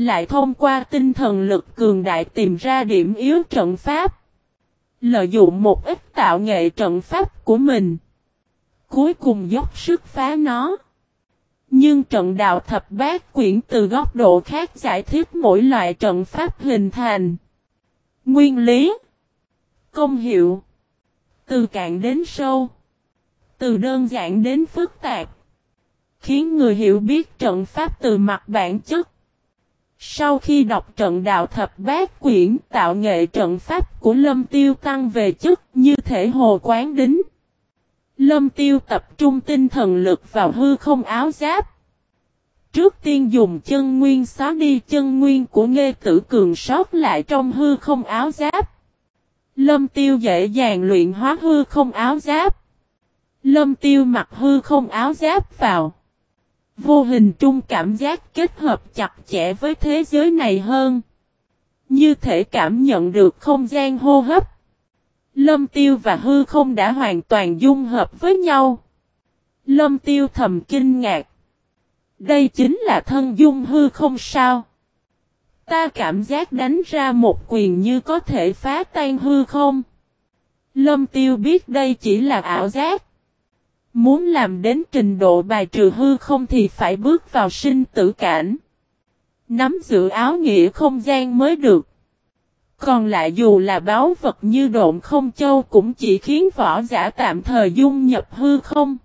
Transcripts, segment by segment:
lại thông qua tinh thần lực cường đại tìm ra điểm yếu trận pháp. Lợi dụng một ít tạo nghệ trận pháp của mình. Cuối cùng dốc sức phá nó. Nhưng trận đạo thập bát quyển từ góc độ khác giải thích mỗi loại trận pháp hình thành. Nguyên lý. Công hiệu. Từ cạn đến sâu. Từ đơn giản đến phức tạp. Khiến người hiểu biết trận pháp từ mặt bản chất. Sau khi đọc trận đạo thập bát quyển tạo nghệ trận pháp của Lâm Tiêu tăng về chức như thể hồ quán đính. Lâm Tiêu tập trung tinh thần lực vào hư không áo giáp. Trước tiên dùng chân nguyên xóa đi chân nguyên của Nghê Tử Cường sót lại trong hư không áo giáp. Lâm Tiêu dễ dàng luyện hóa hư không áo giáp. Lâm Tiêu mặc hư không áo giáp vào. Vô hình trung cảm giác kết hợp chặt chẽ với thế giới này hơn. Như thể cảm nhận được không gian hô hấp. Lâm tiêu và hư không đã hoàn toàn dung hợp với nhau. Lâm tiêu thầm kinh ngạc. Đây chính là thân dung hư không sao. Ta cảm giác đánh ra một quyền như có thể phá tan hư không. Lâm tiêu biết đây chỉ là ảo giác. Muốn làm đến trình độ bài trừ hư không thì phải bước vào sinh tử cảnh. Nắm giữ áo nghĩa không gian mới được. Còn lại dù là báo vật như độn không châu cũng chỉ khiến võ giả tạm thời dung nhập hư không.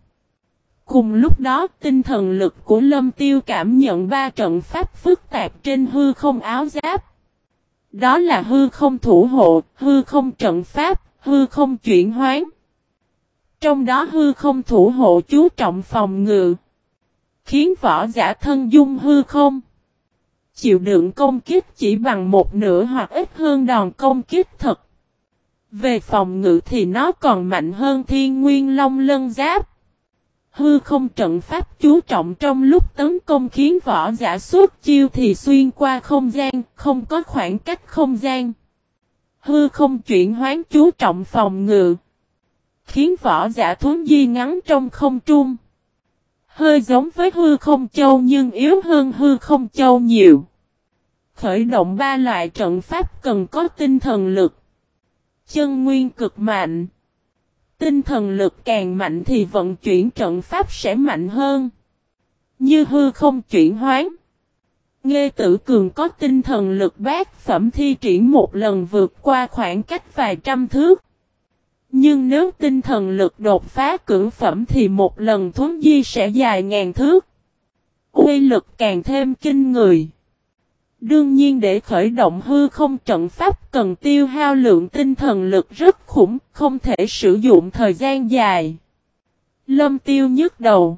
Cùng lúc đó tinh thần lực của lâm tiêu cảm nhận ba trận pháp phức tạp trên hư không áo giáp. Đó là hư không thủ hộ, hư không trận pháp, hư không chuyển hoán. Trong đó hư không thủ hộ chú trọng phòng ngự. Khiến võ giả thân dung hư không. Chịu đựng công kích chỉ bằng một nửa hoặc ít hơn đòn công kích thật. Về phòng ngự thì nó còn mạnh hơn thiên nguyên long lân giáp. Hư không trận pháp chú trọng trong lúc tấn công khiến võ giả suốt chiêu thì xuyên qua không gian, không có khoảng cách không gian. Hư không chuyển hoán chú trọng phòng ngự khiến võ giả thuấn di ngắn trong không trung. Hơi giống với hư không châu nhưng yếu hơn hư không châu nhiều. Khởi động ba loại trận pháp cần có tinh thần lực. Chân nguyên cực mạnh. Tinh thần lực càng mạnh thì vận chuyển trận pháp sẽ mạnh hơn. Như hư không chuyển hoán. Nghe tử cường có tinh thần lực bát phẩm thi triển một lần vượt qua khoảng cách vài trăm thước. Nhưng nếu tinh thần lực đột phá cử phẩm thì một lần thuấn di sẽ dài ngàn thước. Uy lực càng thêm kinh người. Đương nhiên để khởi động hư không trận pháp cần tiêu hao lượng tinh thần lực rất khủng, không thể sử dụng thời gian dài. Lâm tiêu nhức đầu.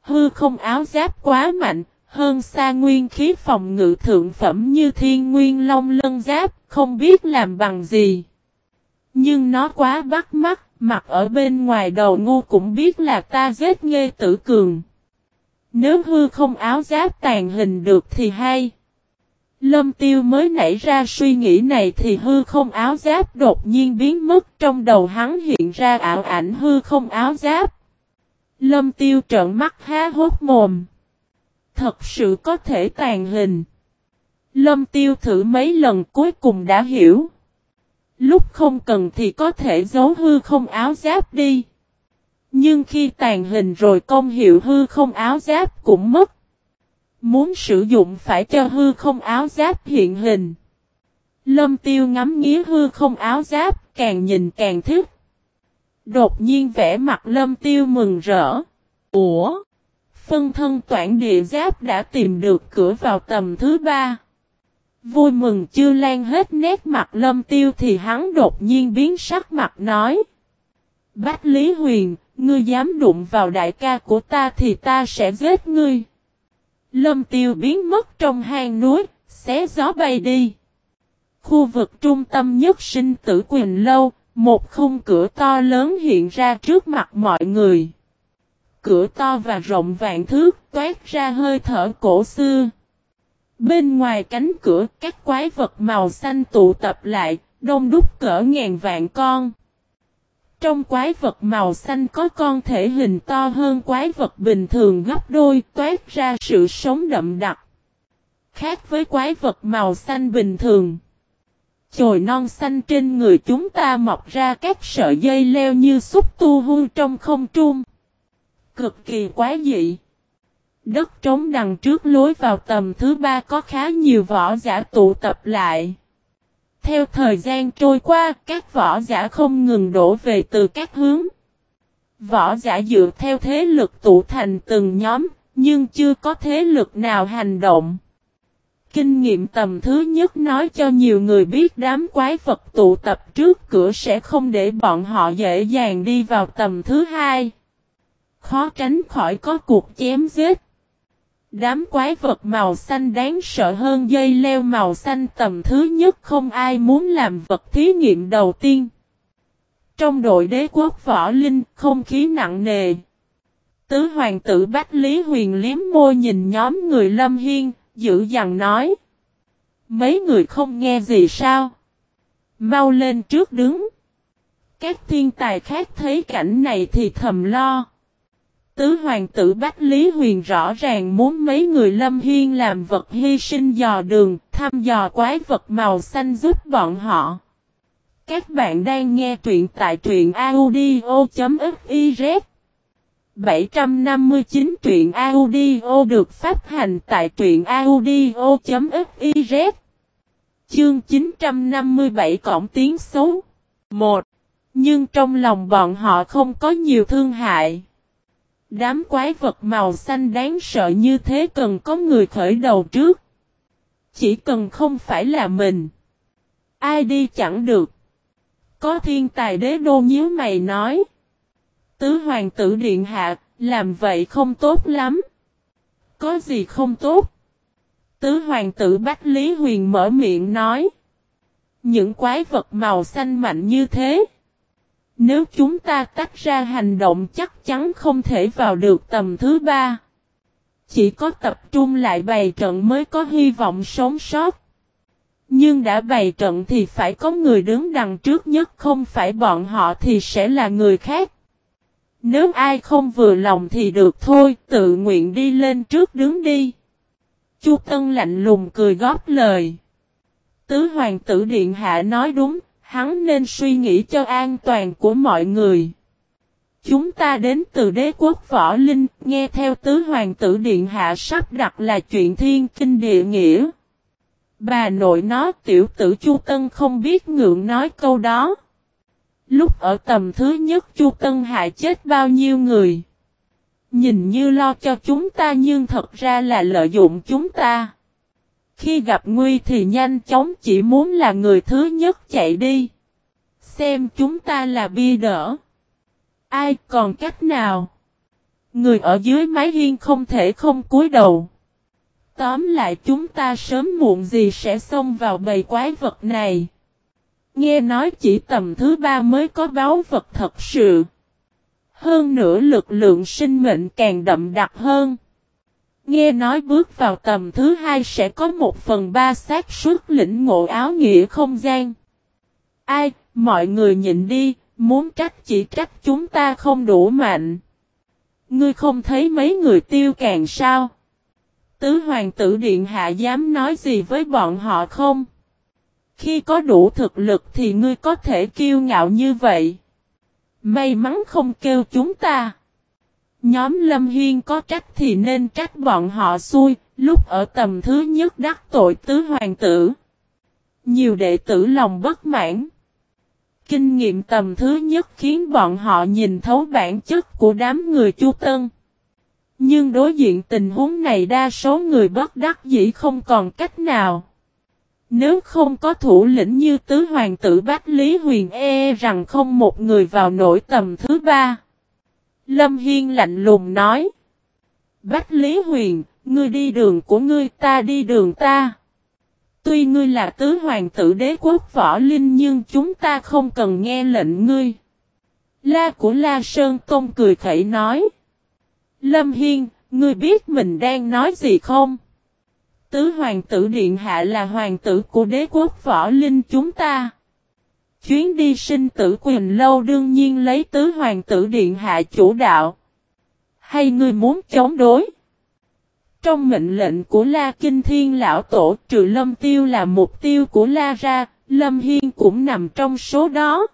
Hư không áo giáp quá mạnh, hơn xa nguyên khí phòng ngự thượng phẩm như thiên nguyên long lân giáp, không biết làm bằng gì. Nhưng nó quá bắt mắt, mặt ở bên ngoài đầu ngu cũng biết là ta giết nghe tử cường. Nếu hư không áo giáp tàn hình được thì hay. Lâm tiêu mới nảy ra suy nghĩ này thì hư không áo giáp đột nhiên biến mất trong đầu hắn hiện ra ảo ảnh hư không áo giáp. Lâm tiêu trợn mắt há hốt mồm. Thật sự có thể tàn hình. Lâm tiêu thử mấy lần cuối cùng đã hiểu. Lúc không cần thì có thể giấu hư không áo giáp đi. Nhưng khi tàn hình rồi công hiệu hư không áo giáp cũng mất. Muốn sử dụng phải cho hư không áo giáp hiện hình. Lâm tiêu ngắm nghía hư không áo giáp, càng nhìn càng thích. Đột nhiên vẽ mặt lâm tiêu mừng rỡ. Ủa? Phân thân toản địa giáp đã tìm được cửa vào tầm thứ ba. Vui mừng chưa lan hết nét mặt lâm tiêu thì hắn đột nhiên biến sắc mặt nói. Bách Lý Huyền, ngươi dám đụng vào đại ca của ta thì ta sẽ giết ngươi. Lâm tiêu biến mất trong hang núi, xé gió bay đi. Khu vực trung tâm nhất sinh tử quyền lâu, một khung cửa to lớn hiện ra trước mặt mọi người. Cửa to và rộng vạn thước toát ra hơi thở cổ xưa. Bên ngoài cánh cửa các quái vật màu xanh tụ tập lại, đông đúc cỡ ngàn vạn con. Trong quái vật màu xanh có con thể hình to hơn quái vật bình thường gấp đôi toát ra sự sống đậm đặc. Khác với quái vật màu xanh bình thường. Chồi non xanh trên người chúng ta mọc ra các sợi dây leo như xúc tu hương trong không trung. Cực kỳ quá dị. Đất trống đằng trước lối vào tầm thứ ba có khá nhiều võ giả tụ tập lại. Theo thời gian trôi qua, các võ giả không ngừng đổ về từ các hướng. Võ giả dựa theo thế lực tụ thành từng nhóm, nhưng chưa có thế lực nào hành động. Kinh nghiệm tầm thứ nhất nói cho nhiều người biết đám quái vật tụ tập trước cửa sẽ không để bọn họ dễ dàng đi vào tầm thứ hai. Khó tránh khỏi có cuộc chém giết. Đám quái vật màu xanh đáng sợ hơn dây leo màu xanh tầm thứ nhất không ai muốn làm vật thí nghiệm đầu tiên. Trong đội đế quốc võ linh, không khí nặng nề. Tứ hoàng tử Bách Lý Huyền liếm môi nhìn nhóm người Lâm Hiên, dữ dằn nói. Mấy người không nghe gì sao? Mau lên trước đứng. Các thiên tài khác thấy cảnh này thì thầm lo. Tứ hoàng tử Bách Lý Huyền rõ ràng muốn mấy người Lâm Hiên làm vật hy sinh dò đường, thăm dò quái vật màu xanh giúp bọn họ. Các bạn đang nghe truyện tại truyện audio.fiz 759 truyện audio được phát hành tại truyện audio.fiz Chương 957 Cổng Tiếng số 1. Nhưng trong lòng bọn họ không có nhiều thương hại. Đám quái vật màu xanh đáng sợ như thế cần có người khởi đầu trước. Chỉ cần không phải là mình. Ai đi chẳng được. Có thiên tài đế đô nhíu mày nói. Tứ hoàng tử điện hạ, làm vậy không tốt lắm. Có gì không tốt? Tứ hoàng tử Bách Lý Huyền mở miệng nói. Những quái vật màu xanh mạnh như thế. Nếu chúng ta tách ra hành động chắc chắn không thể vào được tầm thứ ba. Chỉ có tập trung lại bày trận mới có hy vọng sống sót. Nhưng đã bày trận thì phải có người đứng đằng trước nhất không phải bọn họ thì sẽ là người khác. Nếu ai không vừa lòng thì được thôi, tự nguyện đi lên trước đứng đi. Chu Tân lạnh lùng cười góp lời. Tứ hoàng tử điện hạ nói đúng, hắn nên suy nghĩ cho an toàn của mọi người. Chúng ta đến từ đế quốc võ linh, nghe theo tứ hoàng tử điện hạ sắp đặt là chuyện thiên kinh địa nghĩa. Bà nội nó tiểu tử Chu Tân không biết ngượng nói câu đó. Lúc ở tầm thứ nhất Chu Tân hại chết bao nhiêu người. Nhìn như lo cho chúng ta nhưng thật ra là lợi dụng chúng ta. Khi gặp nguy thì nhanh chóng chỉ muốn là người thứ nhất chạy đi. Xem chúng ta là bi đỡ. Ai còn cách nào? Người ở dưới mái hiên không thể không cúi đầu. Tóm lại chúng ta sớm muộn gì sẽ xông vào bầy quái vật này. Nghe nói chỉ tầm thứ ba mới có báo vật thật sự. Hơn nữa lực lượng sinh mệnh càng đậm đặc hơn. Nghe nói bước vào tầm thứ hai sẽ có một phần ba xác suất lĩnh ngộ áo nghĩa không gian. Ai, mọi người nhịn đi, muốn trách chỉ trách chúng ta không đủ mạnh. Ngươi không thấy mấy người tiêu càng sao? Tứ hoàng tử điện hạ dám nói gì với bọn họ không? Khi có đủ thực lực thì ngươi có thể kiêu ngạo như vậy. May mắn không kêu chúng ta. Nhóm Lâm Hiên có trách thì nên trách bọn họ xui, lúc ở tầm thứ nhất đắc tội tứ hoàng tử. Nhiều đệ tử lòng bất mãn. Kinh nghiệm tầm thứ nhất khiến bọn họ nhìn thấu bản chất của đám người Chu Tân. Nhưng đối diện tình huống này đa số người bất đắc dĩ không còn cách nào. Nếu không có thủ lĩnh như tứ hoàng tử Bách Lý Huyền e rằng không một người vào nổi tầm thứ ba. Lâm Hiên lạnh lùng nói. Bách Lý Huyền, ngươi đi đường của ngươi ta đi đường ta. Tuy ngươi là tứ hoàng tử đế quốc võ linh nhưng chúng ta không cần nghe lệnh ngươi. La của La Sơn công cười khẩy nói. Lâm Hiên, ngươi biết mình đang nói gì không? Tứ hoàng tử điện hạ là hoàng tử của đế quốc võ linh chúng ta. Chuyến đi sinh tử quyền lâu đương nhiên lấy tứ hoàng tử điện hạ chủ đạo. Hay ngươi muốn chống đối? Trong mệnh lệnh của La Kinh Thiên Lão Tổ trừ Lâm Tiêu là mục tiêu của La ra, Lâm Hiên cũng nằm trong số đó.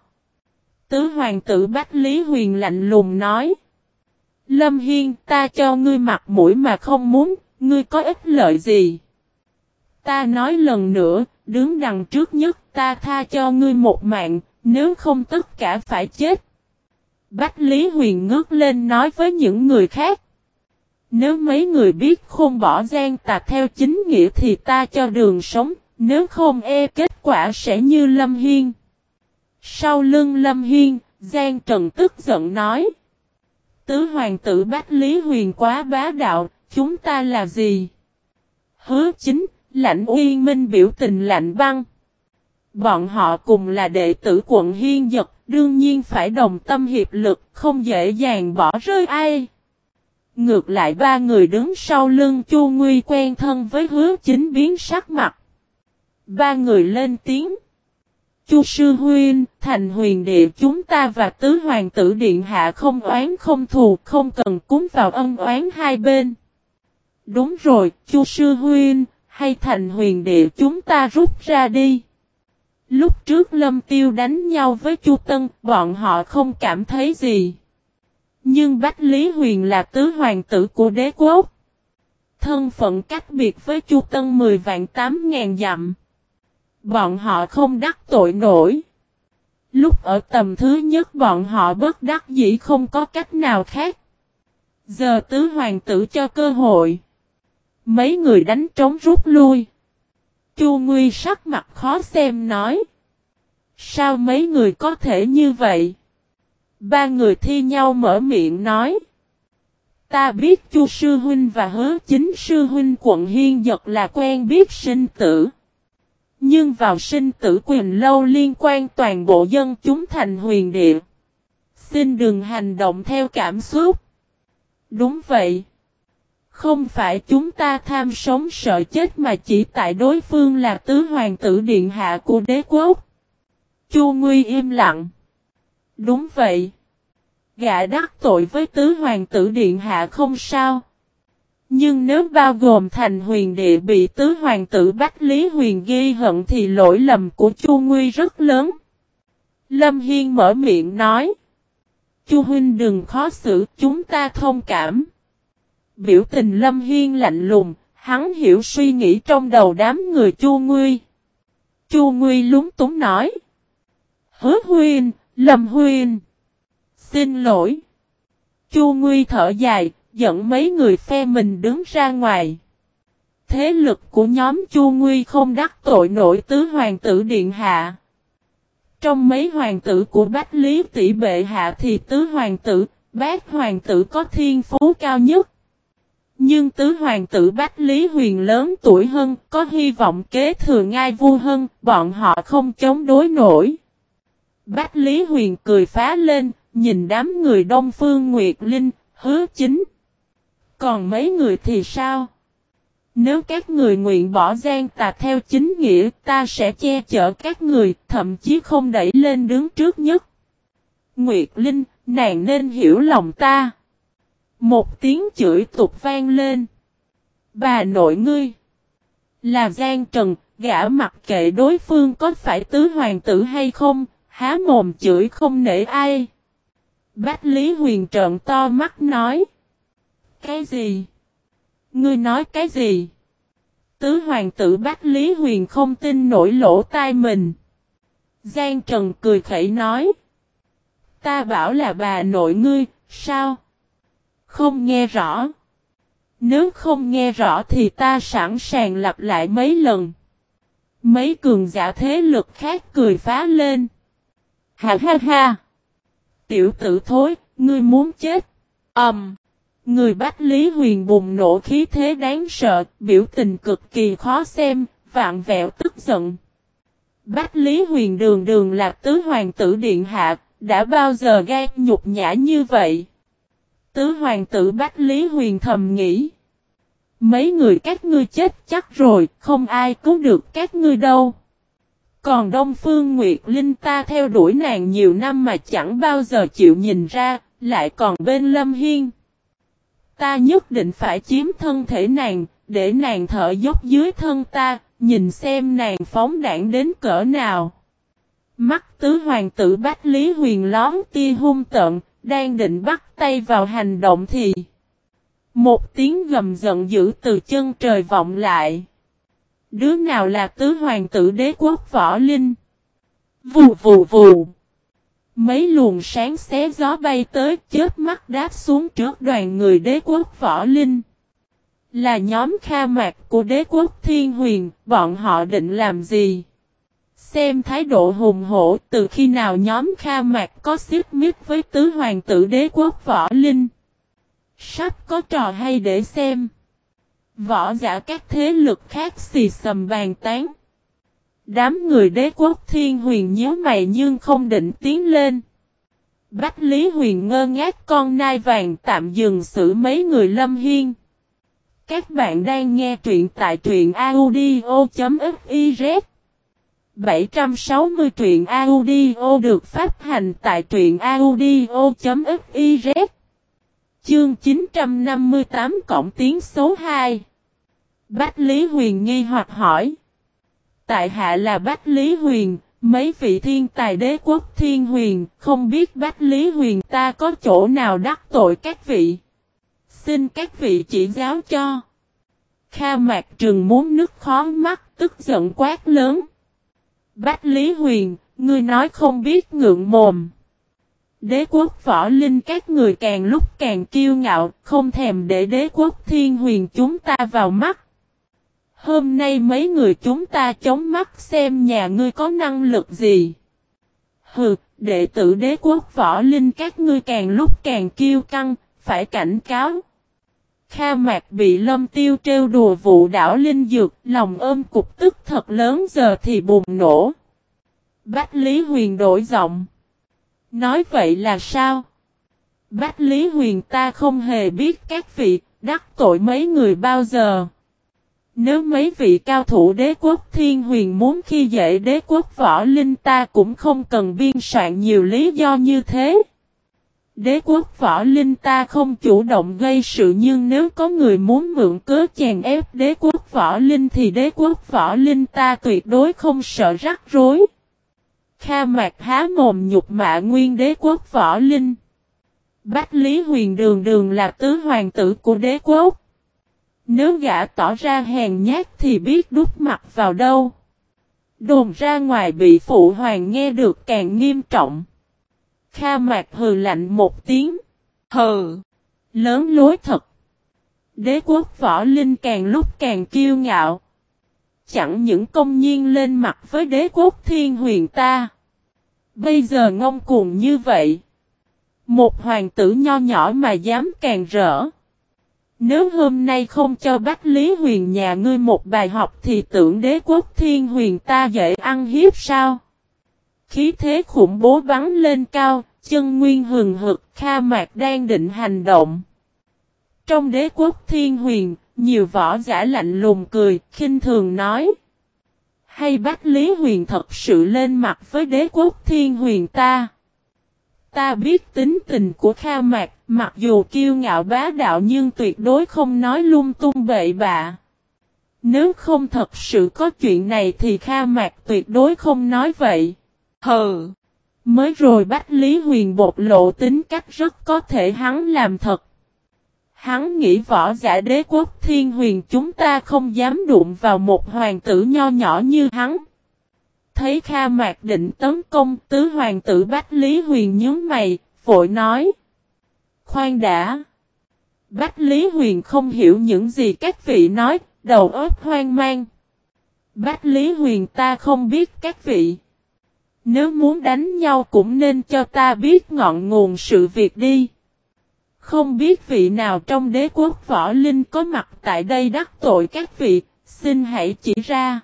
Tứ hoàng tử Bách Lý Huyền lạnh lùng nói. Lâm Hiên ta cho ngươi mặt mũi mà không muốn, ngươi có ích lợi gì? Ta nói lần nữa, đứng đằng trước nhất ta tha cho ngươi một mạng, nếu không tất cả phải chết. Bách Lý Huyền ngước lên nói với những người khác. Nếu mấy người biết không bỏ gian tà theo chính nghĩa thì ta cho đường sống, nếu không e kết quả sẽ như Lâm Hiên. Sau lưng Lâm Hiên, Giang Trần tức giận nói. Tứ hoàng tử Bách Lý Huyền quá bá đạo, chúng ta là gì? Hứa chính, lãnh uyên minh biểu tình lạnh băng. Bọn họ cùng là đệ tử quận Hiên Dật, đương nhiên phải đồng tâm hiệp lực, không dễ dàng bỏ rơi ai. Ngược lại ba người đứng sau lưng Chu Nguy quen thân với hứa chính biến sắc mặt. Ba người lên tiếng. Chu Sư Huyên, thành huyền địa chúng ta và tứ hoàng tử điện hạ không oán không thù, không cần cúng vào ân oán hai bên. Đúng rồi, Chu Sư Huyên, hay thành huyền địa chúng ta rút ra đi. Lúc trước Lâm Tiêu đánh nhau với Chu Tân, bọn họ không cảm thấy gì. Nhưng Bách Lý Huyền là tứ hoàng tử của đế quốc. Thân phận cách biệt với Chu Tân 10 vạn 8 ngàn dặm. Bọn họ không đắc tội nổi. Lúc ở tầm thứ nhất bọn họ bất đắc dĩ không có cách nào khác. Giờ tứ hoàng tử cho cơ hội. Mấy người đánh trống rút lui. Chu Nguy sắc mặt khó xem nói. Sao mấy người có thể như vậy? Ba người thi nhau mở miệng nói. Ta biết Chu Sư Huynh và hứa chính Sư Huynh quận Hiên Giật là quen biết sinh tử. Nhưng vào sinh tử quyền lâu liên quan toàn bộ dân chúng thành huyền địa. Xin đừng hành động theo cảm xúc. Đúng vậy. Không phải chúng ta tham sống sợ chết mà chỉ tại đối phương là tứ hoàng tử điện hạ của đế quốc. Chu Nguy im lặng. Đúng vậy. Gã đắc tội với tứ hoàng tử điện hạ không sao. Nhưng nếu bao gồm thành huyền địa bị tứ hoàng tử Bách Lý Huyền ghi hận thì lỗi lầm của Chu Nguy rất lớn. Lâm Hiên mở miệng nói. Chu Huynh đừng khó xử, chúng ta thông cảm. Biểu tình Lâm Hiên lạnh lùng, hắn hiểu suy nghĩ trong đầu đám người Chu Nguy. Chu Nguy lúng túng nói. Hứa huyên Lâm huyên Xin lỗi. Chu Nguy thở dài, dẫn mấy người phe mình đứng ra ngoài. Thế lực của nhóm Chu Nguy không đắc tội nổi tứ hoàng tử điện hạ. Trong mấy hoàng tử của Bách Lý tỷ bệ hạ thì tứ hoàng tử, bát hoàng tử có thiên phú cao nhất. Nhưng tứ hoàng tử Bách Lý Huyền lớn tuổi hơn, có hy vọng kế thừa ngai vua hơn, bọn họ không chống đối nổi. Bách Lý Huyền cười phá lên, nhìn đám người Đông Phương Nguyệt Linh, hứa chính. Còn mấy người thì sao? Nếu các người nguyện bỏ gian tà theo chính nghĩa, ta sẽ che chở các người, thậm chí không đẩy lên đứng trước nhất. Nguyệt Linh, nàng nên hiểu lòng ta. Một tiếng chửi tục vang lên. Bà nội ngươi. Là Giang Trần, gã mặc kệ đối phương có phải tứ hoàng tử hay không, há mồm chửi không nể ai. Bách Lý Huyền trợn to mắt nói. Cái gì? Ngươi nói cái gì? Tứ hoàng tử Bách Lý Huyền không tin nổi lỗ tai mình. Giang Trần cười khẩy nói. Ta bảo là bà nội ngươi, sao? Không nghe rõ. Nếu không nghe rõ thì ta sẵn sàng lặp lại mấy lần. Mấy cường giả thế lực khác cười phá lên. Ha ha ha. Tiểu tử thối, ngươi muốn chết. Ẩm. Um. Người Bách Lý Huyền bùng nổ khí thế đáng sợ, biểu tình cực kỳ khó xem, vạn vẹo tức giận. Bách Lý Huyền đường đường là tứ hoàng tử điện hạ, đã bao giờ gan nhục nhã như vậy? Tứ hoàng tử Bách Lý Huyền thầm nghĩ. Mấy người các ngươi chết chắc rồi, không ai cứu được các ngươi đâu. Còn Đông Phương Nguyệt Linh ta theo đuổi nàng nhiều năm mà chẳng bao giờ chịu nhìn ra, lại còn bên Lâm Hiên. Ta nhất định phải chiếm thân thể nàng, để nàng thở dốc dưới thân ta, nhìn xem nàng phóng đảng đến cỡ nào. Mắt tứ hoàng tử Bách Lý Huyền lón tia hung tận, đang định bắt tay vào hành động thì một tiếng gầm giận dữ từ chân trời vọng lại. Đứa nào là tứ hoàng tử đế quốc võ linh? Vù vù vù. Mấy luồng sáng xé gió bay tới chết mắt đáp xuống trước đoàn người đế quốc võ linh. Là nhóm kha mạc của đế quốc thiên huyền, bọn họ định làm gì? Xem thái độ hùng hổ, từ khi nào nhóm kha mạc có xếp mít với tứ hoàng tử đế quốc võ linh. Sắp có trò hay để xem. Võ giả các thế lực khác xì sầm bàn tán. Đám người đế quốc thiên huyền nhớ mày nhưng không định tiến lên. Bách Lý Huyền ngơ ngác, con nai vàng tạm dừng xử mấy người lâm hiên. Các bạn đang nghe truyện tại truyện audio.fif 760 truyện audio được phát hành tại truyện audio.fiz Chương 958 Cộng tiếng số 2 Bách Lý Huyền nghi hoặc hỏi Tại hạ là Bách Lý Huyền, mấy vị thiên tài đế quốc thiên huyền, không biết Bách Lý Huyền ta có chỗ nào đắc tội các vị. Xin các vị chỉ giáo cho. Kha Mạc Trừng muốn nước khó mắt, tức giận quát lớn. Bách Lý Huyền, ngươi nói không biết ngượng mồm. Đế quốc võ linh các người càng lúc càng kiêu ngạo, không thèm để đế quốc thiên huyền chúng ta vào mắt. Hôm nay mấy người chúng ta chống mắt xem nhà ngươi có năng lực gì. Hừ, đệ tử đế quốc võ linh các ngươi càng lúc càng kiêu căng, phải cảnh cáo. Kha mạc bị lâm tiêu trêu đùa vụ đảo linh dược, lòng ôm cục tức thật lớn giờ thì bùng nổ. Bách Lý Huyền đổi giọng. Nói vậy là sao? Bách Lý Huyền ta không hề biết các vị đắc tội mấy người bao giờ. Nếu mấy vị cao thủ đế quốc thiên huyền muốn khi dễ đế quốc võ linh ta cũng không cần biên soạn nhiều lý do như thế. Đế quốc võ linh ta không chủ động gây sự nhưng nếu có người muốn mượn cớ chèn ép đế quốc võ linh thì đế quốc võ linh ta tuyệt đối không sợ rắc rối. Kha mạc há mồm nhục mạ nguyên đế quốc võ linh. Bách Lý Huyền Đường Đường là tứ hoàng tử của đế quốc. Nếu gã tỏ ra hèn nhát thì biết đút mặt vào đâu. Đồn ra ngoài bị phụ hoàng nghe được càng nghiêm trọng. Kha mạc hừ lạnh một tiếng. Hừ. Lớn lối thật. Đế quốc võ linh càng lúc càng kiêu ngạo. Chẳng những công nhiên lên mặt với đế quốc thiên huyền ta. Bây giờ ngông cuồng như vậy. Một hoàng tử nho nhỏ mà dám càng rỡ. Nếu hôm nay không cho bác Lý Huyền nhà ngươi một bài học thì tưởng đế quốc thiên huyền ta dễ ăn hiếp sao? Khí thế khủng bố bắn lên cao, chân nguyên hừng hực, Kha Mạc đang định hành động. Trong đế quốc thiên huyền, nhiều võ giả lạnh lùng cười, khinh thường nói. Hay Bách Lý Huyền thật sự lên mặt với đế quốc thiên huyền ta? Ta biết tính tình của Kha Mạc, mặc dù kiêu ngạo bá đạo nhưng tuyệt đối không nói lung tung bậy bạ. Nếu không thật sự có chuyện này thì Kha Mạc tuyệt đối không nói vậy. Hừ! Mới rồi Bách Lý Huyền bộc lộ tính cách rất có thể hắn làm thật. Hắn nghĩ võ giả đế quốc thiên huyền chúng ta không dám đụng vào một hoàng tử nho nhỏ như hắn. Thấy Kha Mạc định tấn công tứ hoàng tử Bách Lý Huyền nhớ mày, vội nói. Khoan đã. Bách Lý Huyền không hiểu những gì các vị nói, đầu óc hoang mang. Bách Lý Huyền ta không biết các vị. Nếu muốn đánh nhau cũng nên cho ta biết ngọn nguồn sự việc đi. Không biết vị nào trong đế quốc võ linh có mặt tại đây đắc tội các vị, xin hãy chỉ ra.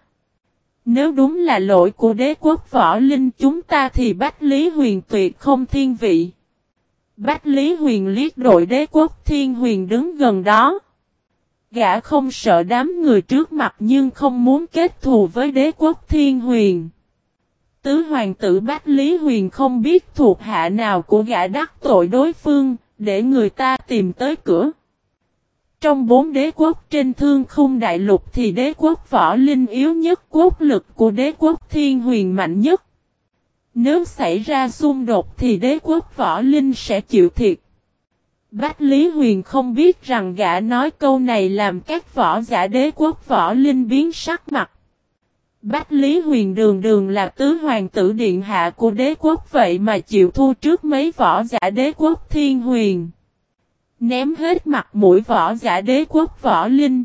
Nếu đúng là lỗi của đế quốc võ linh chúng ta thì Bách Lý Huyền tuyệt không thiên vị. Bách Lý Huyền liếc đội đế quốc thiên huyền đứng gần đó. Gã không sợ đám người trước mặt nhưng không muốn kết thù với đế quốc thiên huyền. Tứ hoàng tử Bách Lý Huyền không biết thuộc hạ nào của gã đắc tội đối phương, để người ta tìm tới cửa. Trong bốn đế quốc trên thương khung đại lục thì đế quốc võ linh yếu nhất quốc lực của đế quốc thiên huyền mạnh nhất. Nếu xảy ra xung đột thì đế quốc võ linh sẽ chịu thiệt. Bách Lý Huyền không biết rằng gã nói câu này làm các võ giả đế quốc võ linh biến sắc mặt. Bách Lý Huyền đường đường là tứ hoàng tử điện hạ của đế quốc vậy mà chịu thua trước mấy võ giả đế quốc thiên huyền. Ném hết mặt mũi võ giả đế quốc võ linh.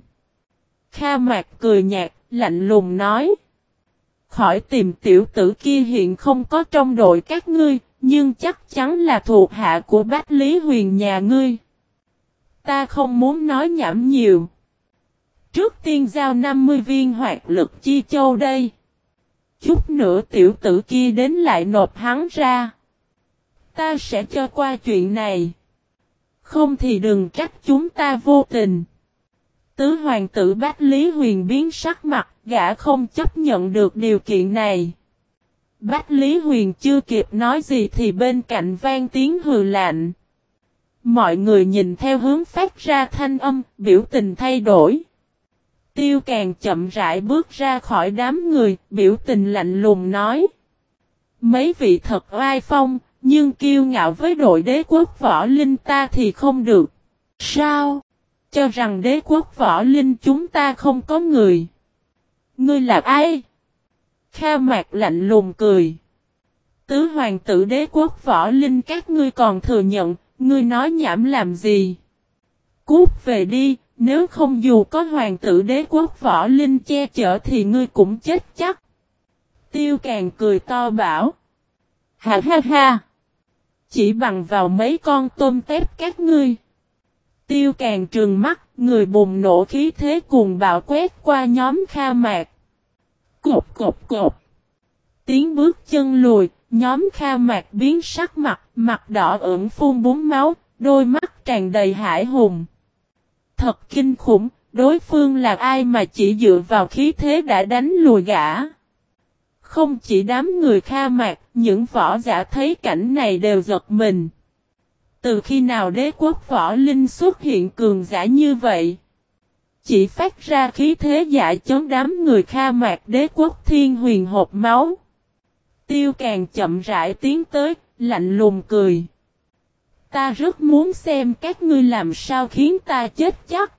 Kha mạc cười nhạt, lạnh lùng nói. Khỏi tìm tiểu tử kia hiện không có trong đội các ngươi, nhưng chắc chắn là thuộc hạ của Bách Lý Huyền nhà ngươi. Ta không muốn nói nhảm nhiều. Trước tiên giao 50 viên hoạt lực chi châu đây. Chút nữa tiểu tử kia đến lại nộp hắn ra. Ta sẽ cho qua chuyện này. Không thì đừng trách chúng ta vô tình. Tứ hoàng tử Bách Lý Huyền biến sắc mặt, gã không chấp nhận được điều kiện này. Bách Lý Huyền chưa kịp nói gì thì bên cạnh vang tiếng hừ lạnh. Mọi người nhìn theo hướng phát ra thanh âm, biểu tình thay đổi. Tiêu càng chậm rãi bước ra khỏi đám người, biểu tình lạnh lùng nói. Mấy vị thật oai phong, nhưng kiêu ngạo với đội đế quốc võ linh ta thì không được. Sao? Cho rằng đế quốc võ linh chúng ta không có người. Ngươi là ai? Kha mạc lạnh lùng cười. Tứ hoàng tử đế quốc võ linh các ngươi còn thừa nhận, ngươi nói nhảm làm gì? Cút về đi, nếu không dù có hoàng tử đế quốc võ linh che chở thì ngươi cũng chết chắc. Tiêu càng cười to bảo. Ha ha ha. Chỉ bằng vào mấy con tôm tép các ngươi. Tiêu càng trừng mắt, người bùng nổ khí thế cuồng bạo quét qua nhóm kha mạc. Cột cột cột. Tiếng bước chân lùi, nhóm kha mạc biến sắc mặt, mặt đỏ ửng phun bún máu, đôi mắt tràn đầy hải hùng. Thật kinh khủng, đối phương là ai mà chỉ dựa vào khí thế đã đánh lùi gã. Không chỉ đám người kha mạc, những võ giả thấy cảnh này đều giật mình. Từ khi nào đế quốc võ linh xuất hiện cường giả như vậy? Chỉ phát ra khí thế giả chống đám người kha mạc đế quốc thiên huyền hộp máu. Tiêu càng chậm rãi tiến tới, lạnh lùng cười. Ta rất muốn xem các ngươi làm sao khiến ta chết chắc.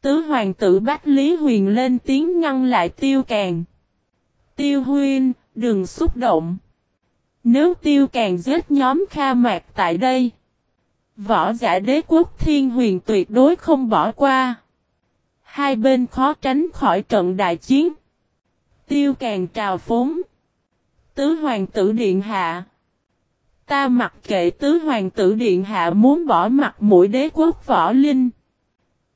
Tứ hoàng tử Bách Lý Huyền lên tiếng ngăn lại tiêu càng. Tiêu huyên, đừng xúc động. Nếu tiêu càng giết nhóm Kha Mạc tại đây. Võ giả đế quốc thiên huyền tuyệt đối không bỏ qua. Hai bên khó tránh khỏi trận đại chiến. Tiêu càng trào phúng. Tứ hoàng tử điện hạ. Ta mặc kệ tứ hoàng tử điện hạ muốn bỏ mặt mũi đế quốc võ linh.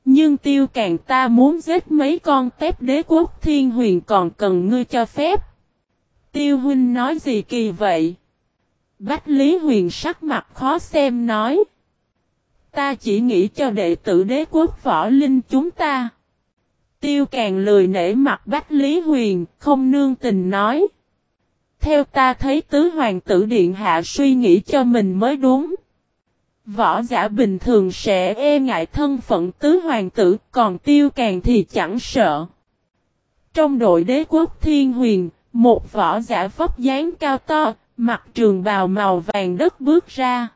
Nhưng tiêu càng ta muốn giết mấy con tép đế quốc thiên huyền còn cần ngươi cho phép. Tiêu huynh nói gì kỳ vậy? Bách Lý Huyền sắc mặt khó xem nói. Ta chỉ nghĩ cho đệ tử đế quốc võ linh chúng ta. Tiêu càng lười nể mặt Bách Lý Huyền, không nương tình nói. Theo ta thấy tứ hoàng tử điện hạ suy nghĩ cho mình mới đúng. Võ giả bình thường sẽ e ngại thân phận tứ hoàng tử, còn tiêu càng thì chẳng sợ. Trong đội đế quốc thiên huyền, một võ giả vóc dáng cao to, mặt trường bào màu vàng đất bước ra.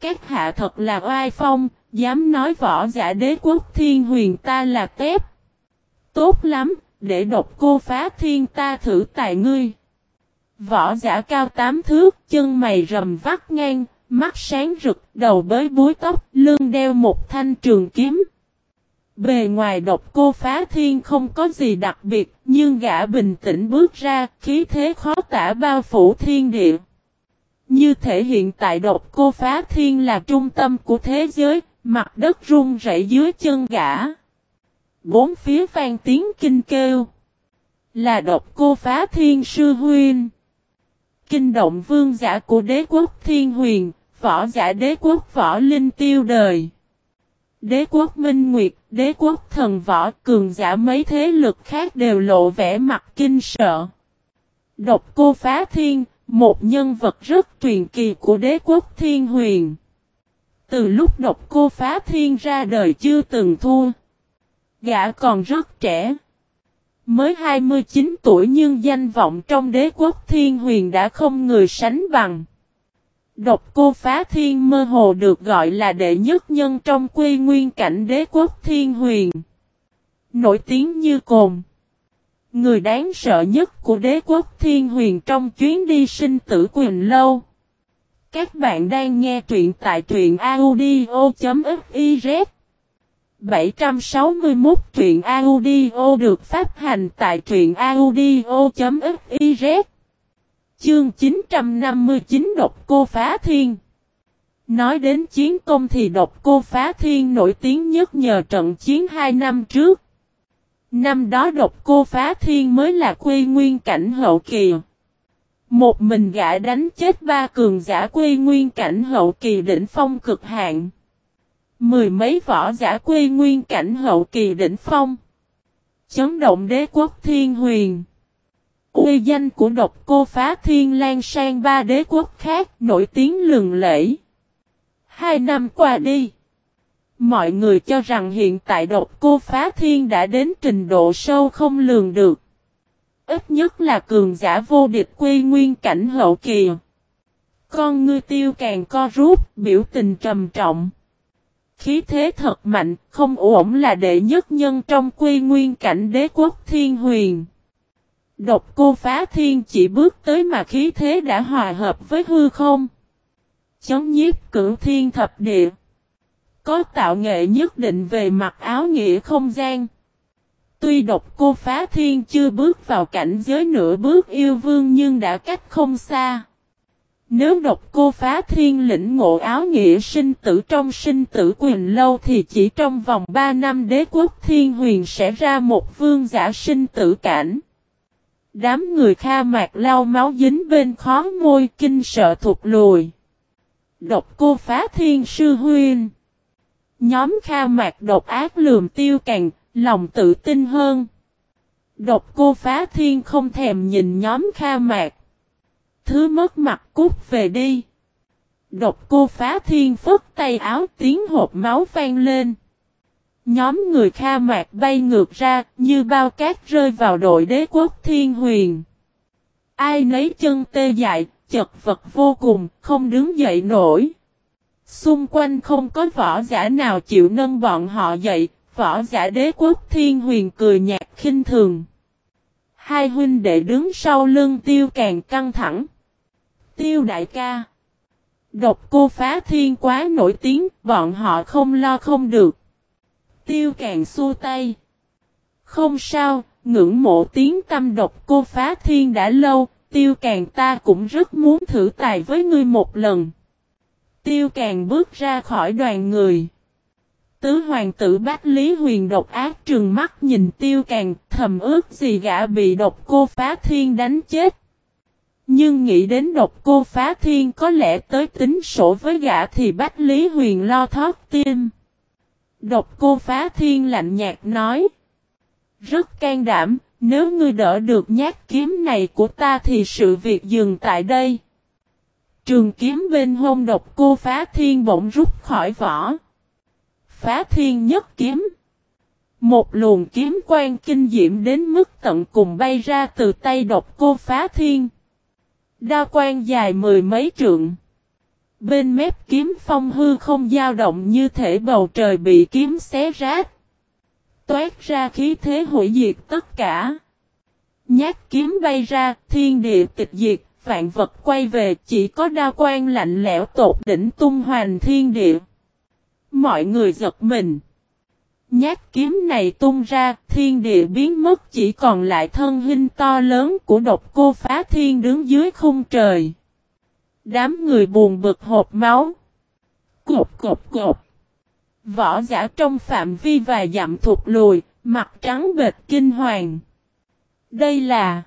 Các hạ thật là oai phong, dám nói võ giả đế quốc thiên huyền ta là tép. Tốt lắm, để độc cô phá thiên ta thử tài ngươi. Võ giả cao tám thước, chân mày rầm vắt ngang, mắt sáng rực, đầu bới búi tóc, lưng đeo một thanh trường kiếm. Bề ngoài độc cô phá thiên không có gì đặc biệt, nhưng gã bình tĩnh bước ra, khí thế khó tả bao phủ thiên địa. Như thể hiện tại độc cô phá thiên là trung tâm của thế giới, mặt đất rung rẩy dưới chân gã. Bốn phía vang tiếng kinh kêu. Là độc cô phá thiên sư huynh. Kinh động vương giả của đế quốc thiên huyền, võ giả đế quốc võ linh tiêu đời. Đế quốc minh nguyệt, đế quốc thần võ cường giả mấy thế lực khác đều lộ vẻ mặt kinh sợ. Độc cô phá thiên, một nhân vật rất truyền kỳ của đế quốc thiên huyền. Từ lúc độc cô phá thiên ra đời chưa từng thua. Gã còn rất trẻ. Mới 29 tuổi nhưng danh vọng trong đế quốc thiên huyền đã không người sánh bằng. Độc cô phá thiên mơ hồ được gọi là đệ nhất nhân trong quy nguyên cảnh đế quốc thiên huyền. Nổi tiếng như cồn. Người đáng sợ nhất của đế quốc thiên huyền trong chuyến đi sinh tử quyền lâu. Các bạn đang nghe truyện tại truyện audio.fif 761 truyện audio được phát hành tại truyện audio.fiz Chương 959 Độc Cô Phá Thiên Nói đến chiến công thì Độc Cô Phá Thiên nổi tiếng nhất nhờ trận chiến 2 năm trước. Năm đó Độc Cô Phá Thiên mới là quê nguyên cảnh hậu kỳ. Một mình gã đánh chết ba cường giả quê nguyên cảnh hậu kỳ đỉnh phong cực hạn. Mười mấy võ giả quê nguyên cảnh hậu kỳ đỉnh phong. Chấn động đế quốc thiên huyền. Uy danh của độc cô phá thiên lan sang ba đế quốc khác nổi tiếng lừng lẫy. Hai năm qua đi. Mọi người cho rằng hiện tại độc cô phá thiên đã đến trình độ sâu không lường được. Ít nhất là cường giả vô địch quy nguyên cảnh hậu kỳ. Con ngươi tiêu càng co rút, biểu tình trầm trọng. Khí thế thật mạnh, không ổn là đệ nhất nhân trong quy nguyên cảnh đế quốc thiên huyền. Độc cô phá thiên chỉ bước tới mà khí thế đã hòa hợp với hư không. Chấn nhiếp cửu thiên thập địa. Có tạo nghệ nhất định về mặt áo nghĩa không gian. Tuy độc cô phá thiên chưa bước vào cảnh giới nửa bước yêu vương nhưng đã cách không xa. Nếu độc cô phá thiên lĩnh ngộ áo nghĩa sinh tử trong sinh tử quyền lâu thì chỉ trong vòng 3 năm đế quốc thiên huyền sẽ ra một vương giả sinh tử cảnh. Đám người kha mạc lau máu dính bên khó môi kinh sợ thụt lùi. Độc cô phá thiên sư huyên. Nhóm kha mạc độc ác lườm tiêu càng, lòng tự tin hơn. Độc cô phá thiên không thèm nhìn nhóm kha mạc. Thứ mất mặt cút về đi. Độc cô phá thiên phất tay áo tiếng hộp máu vang lên. Nhóm người kha mạc bay ngược ra như bao cát rơi vào đội đế quốc thiên huyền. Ai nấy chân tê dại, chật vật vô cùng, không đứng dậy nổi. Xung quanh không có võ giả nào chịu nâng bọn họ dậy, võ giả đế quốc thiên huyền cười nhạt khinh thường. Hai huynh đệ đứng sau lưng tiêu càng căng thẳng. Tiêu đại ca. Độc cô phá thiên quá nổi tiếng, bọn họ không lo không được. Tiêu càng xua tay. Không sao, ngưỡng mộ tiếng tâm độc cô phá thiên đã lâu, tiêu càng ta cũng rất muốn thử tài với ngươi một lần. Tiêu càng bước ra khỏi đoàn người. Tứ hoàng tử bác Lý Huyền độc ác trừng mắt nhìn tiêu càng thầm ước gì gã bị độc cô phá thiên đánh chết. Nhưng nghĩ đến độc cô phá thiên có lẽ tới tính sổ với gã thì bách Lý Huyền lo thoát tim. Độc cô phá thiên lạnh nhạt nói. Rất can đảm, nếu ngươi đỡ được nhát kiếm này của ta thì sự việc dừng tại đây. Trường kiếm bên hông độc cô phá thiên bỗng rút khỏi vỏ. Phá thiên nhất kiếm. Một luồng kiếm quan kinh diễm đến mức tận cùng bay ra từ tay độc cô phá thiên. Đa quan dài mười mấy trượng. Bên mép kiếm phong hư không dao động như thể bầu trời bị kiếm xé rách. Toát ra khí thế hủy diệt tất cả. Nhát kiếm bay ra, thiên địa tịch diệt, vạn vật quay về, chỉ có đa quan lạnh lẽo tột đỉnh tung hoành thiên địa. Mọi người giật mình. Nhát kiếm này tung ra, thiên địa biến mất chỉ còn lại thân hình to lớn của độc cô phá thiên đứng dưới khung trời. Đám người buồn bực hộp máu. Cột cột cột. Võ giả trong phạm vi vài dặm thuộc lùi, mặt trắng bệt kinh hoàng. Đây là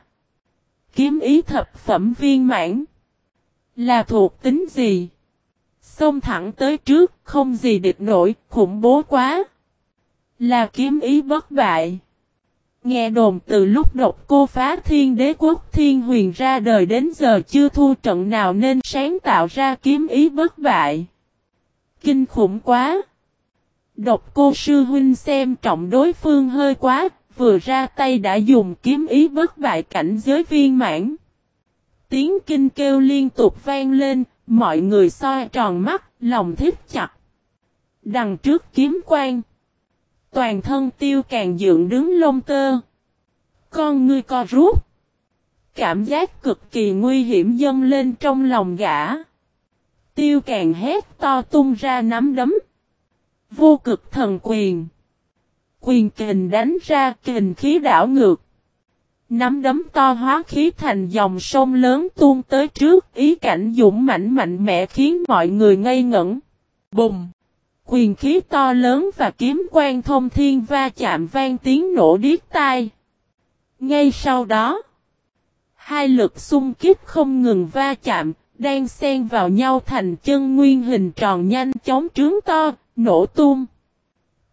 kiếm ý thập phẩm viên mãn. Là thuộc tính gì? Xông thẳng tới trước, không gì địch nổi, khủng bố quá. Là kiếm ý bất bại. Nghe đồn từ lúc độc cô phá thiên đế quốc thiên huyền ra đời đến giờ chưa thua trận nào nên sáng tạo ra kiếm ý bất bại. Kinh khủng quá! Độc cô sư huynh xem trọng đối phương hơi quá, vừa ra tay đã dùng kiếm ý bất bại cảnh giới viên mãn. Tiếng kinh kêu liên tục vang lên, mọi người soi tròn mắt, lòng thiết chặt. Đằng trước kiếm quang. Toàn thân tiêu càng dựng đứng lông tơ. Con ngươi co rút. Cảm giác cực kỳ nguy hiểm dâng lên trong lòng gã. Tiêu càng hét to tung ra nắm đấm. Vô cực thần quyền. Quyền kình đánh ra kình khí đảo ngược. Nắm đấm to hóa khí thành dòng sông lớn tuôn tới trước, ý cảnh dũng mạnh mạnh mẽ khiến mọi người ngây ngẩn. Bùng! Quyền khí to lớn và kiếm quan thông thiên va chạm vang tiếng nổ điếc tai. Ngay sau đó, hai lực xung kích không ngừng va chạm, đang xen vào nhau thành chân nguyên hình tròn nhanh chóng trướng to, nổ tung.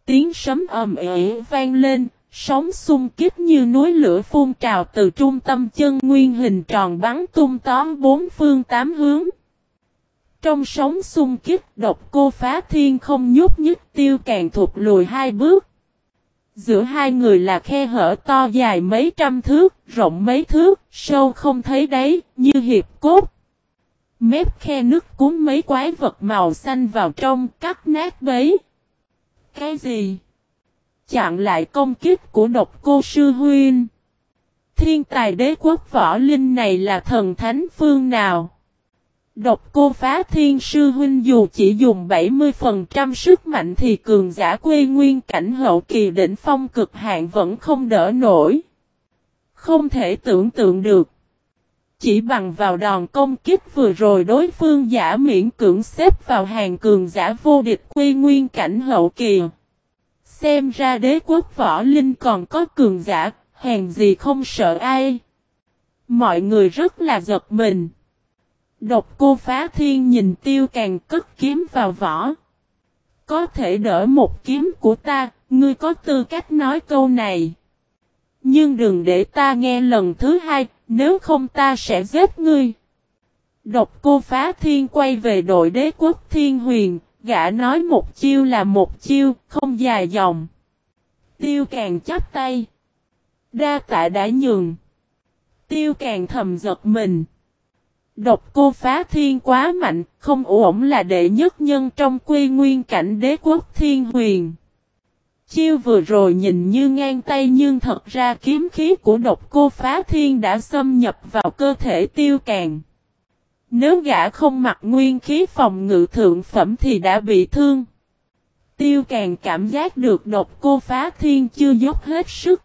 Tiếng sấm ầm ĩ vang lên, sóng xung kích như núi lửa phun trào từ trung tâm chân nguyên hình tròn bắn tung tóm bốn phương tám hướng. Trong sóng xung kích độc cô phá thiên không nhúc nhích tiêu càng thụt lùi hai bước. Giữa hai người là khe hở to dài mấy trăm thước, rộng mấy thước, sâu không thấy đáy, như hiệp cốt. Mép khe nước cuốn mấy quái vật màu xanh vào trong, cắt nát bấy. Cái gì? Chặn lại công kích của độc cô sư huyên. Thiên tài đế quốc võ linh này là thần thánh phương nào? Độc cô phá thiên sư huynh dù chỉ dùng 70% sức mạnh thì cường giả quê nguyên cảnh hậu kỳ đỉnh phong cực hạn vẫn không đỡ nổi. Không thể tưởng tượng được. Chỉ bằng vào đòn công kích vừa rồi đối phương giả miễn cưỡng xếp vào hàng cường giả vô địch quê nguyên cảnh hậu kỳ. Xem ra đế quốc võ linh còn có cường giả, hèn gì không sợ ai. Mọi người rất là giật mình. Độc cô phá thiên nhìn tiêu càng cất kiếm vào vỏ. Có thể đỡ một kiếm của ta, ngươi có tư cách nói câu này. Nhưng đừng để ta nghe lần thứ hai, nếu không ta sẽ giết ngươi. Độc cô phá thiên quay về đội đế quốc thiên huyền, gã nói một chiêu là một chiêu, không dài dòng. Tiêu càng chắp tay. Đa tạ đã nhường. Tiêu càng thầm giật mình. Độc cô phá thiên quá mạnh, không ổn là đệ nhất nhân trong quy nguyên cảnh đế quốc thiên huyền. Chiêu vừa rồi nhìn như ngang tay nhưng thật ra kiếm khí của độc cô phá thiên đã xâm nhập vào cơ thể tiêu càng. Nếu gã không mặc nguyên khí phòng ngự thượng phẩm thì đã bị thương. Tiêu càng cảm giác được độc cô phá thiên chưa dốc hết sức.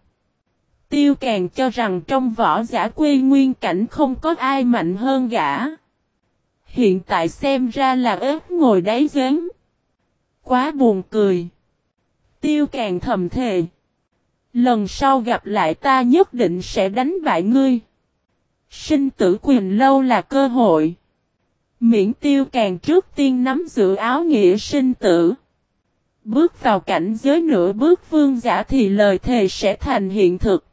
Tiêu càng cho rằng trong võ giả quê nguyên cảnh không có ai mạnh hơn gã. Hiện tại xem ra là ớt ngồi đáy giếng. Quá buồn cười. Tiêu càng thầm thề. Lần sau gặp lại ta nhất định sẽ đánh bại ngươi. Sinh tử quyền lâu là cơ hội. Miễn tiêu càng trước tiên nắm giữ áo nghĩa sinh tử. Bước vào cảnh giới nửa bước vương giả thì lời thề sẽ thành hiện thực.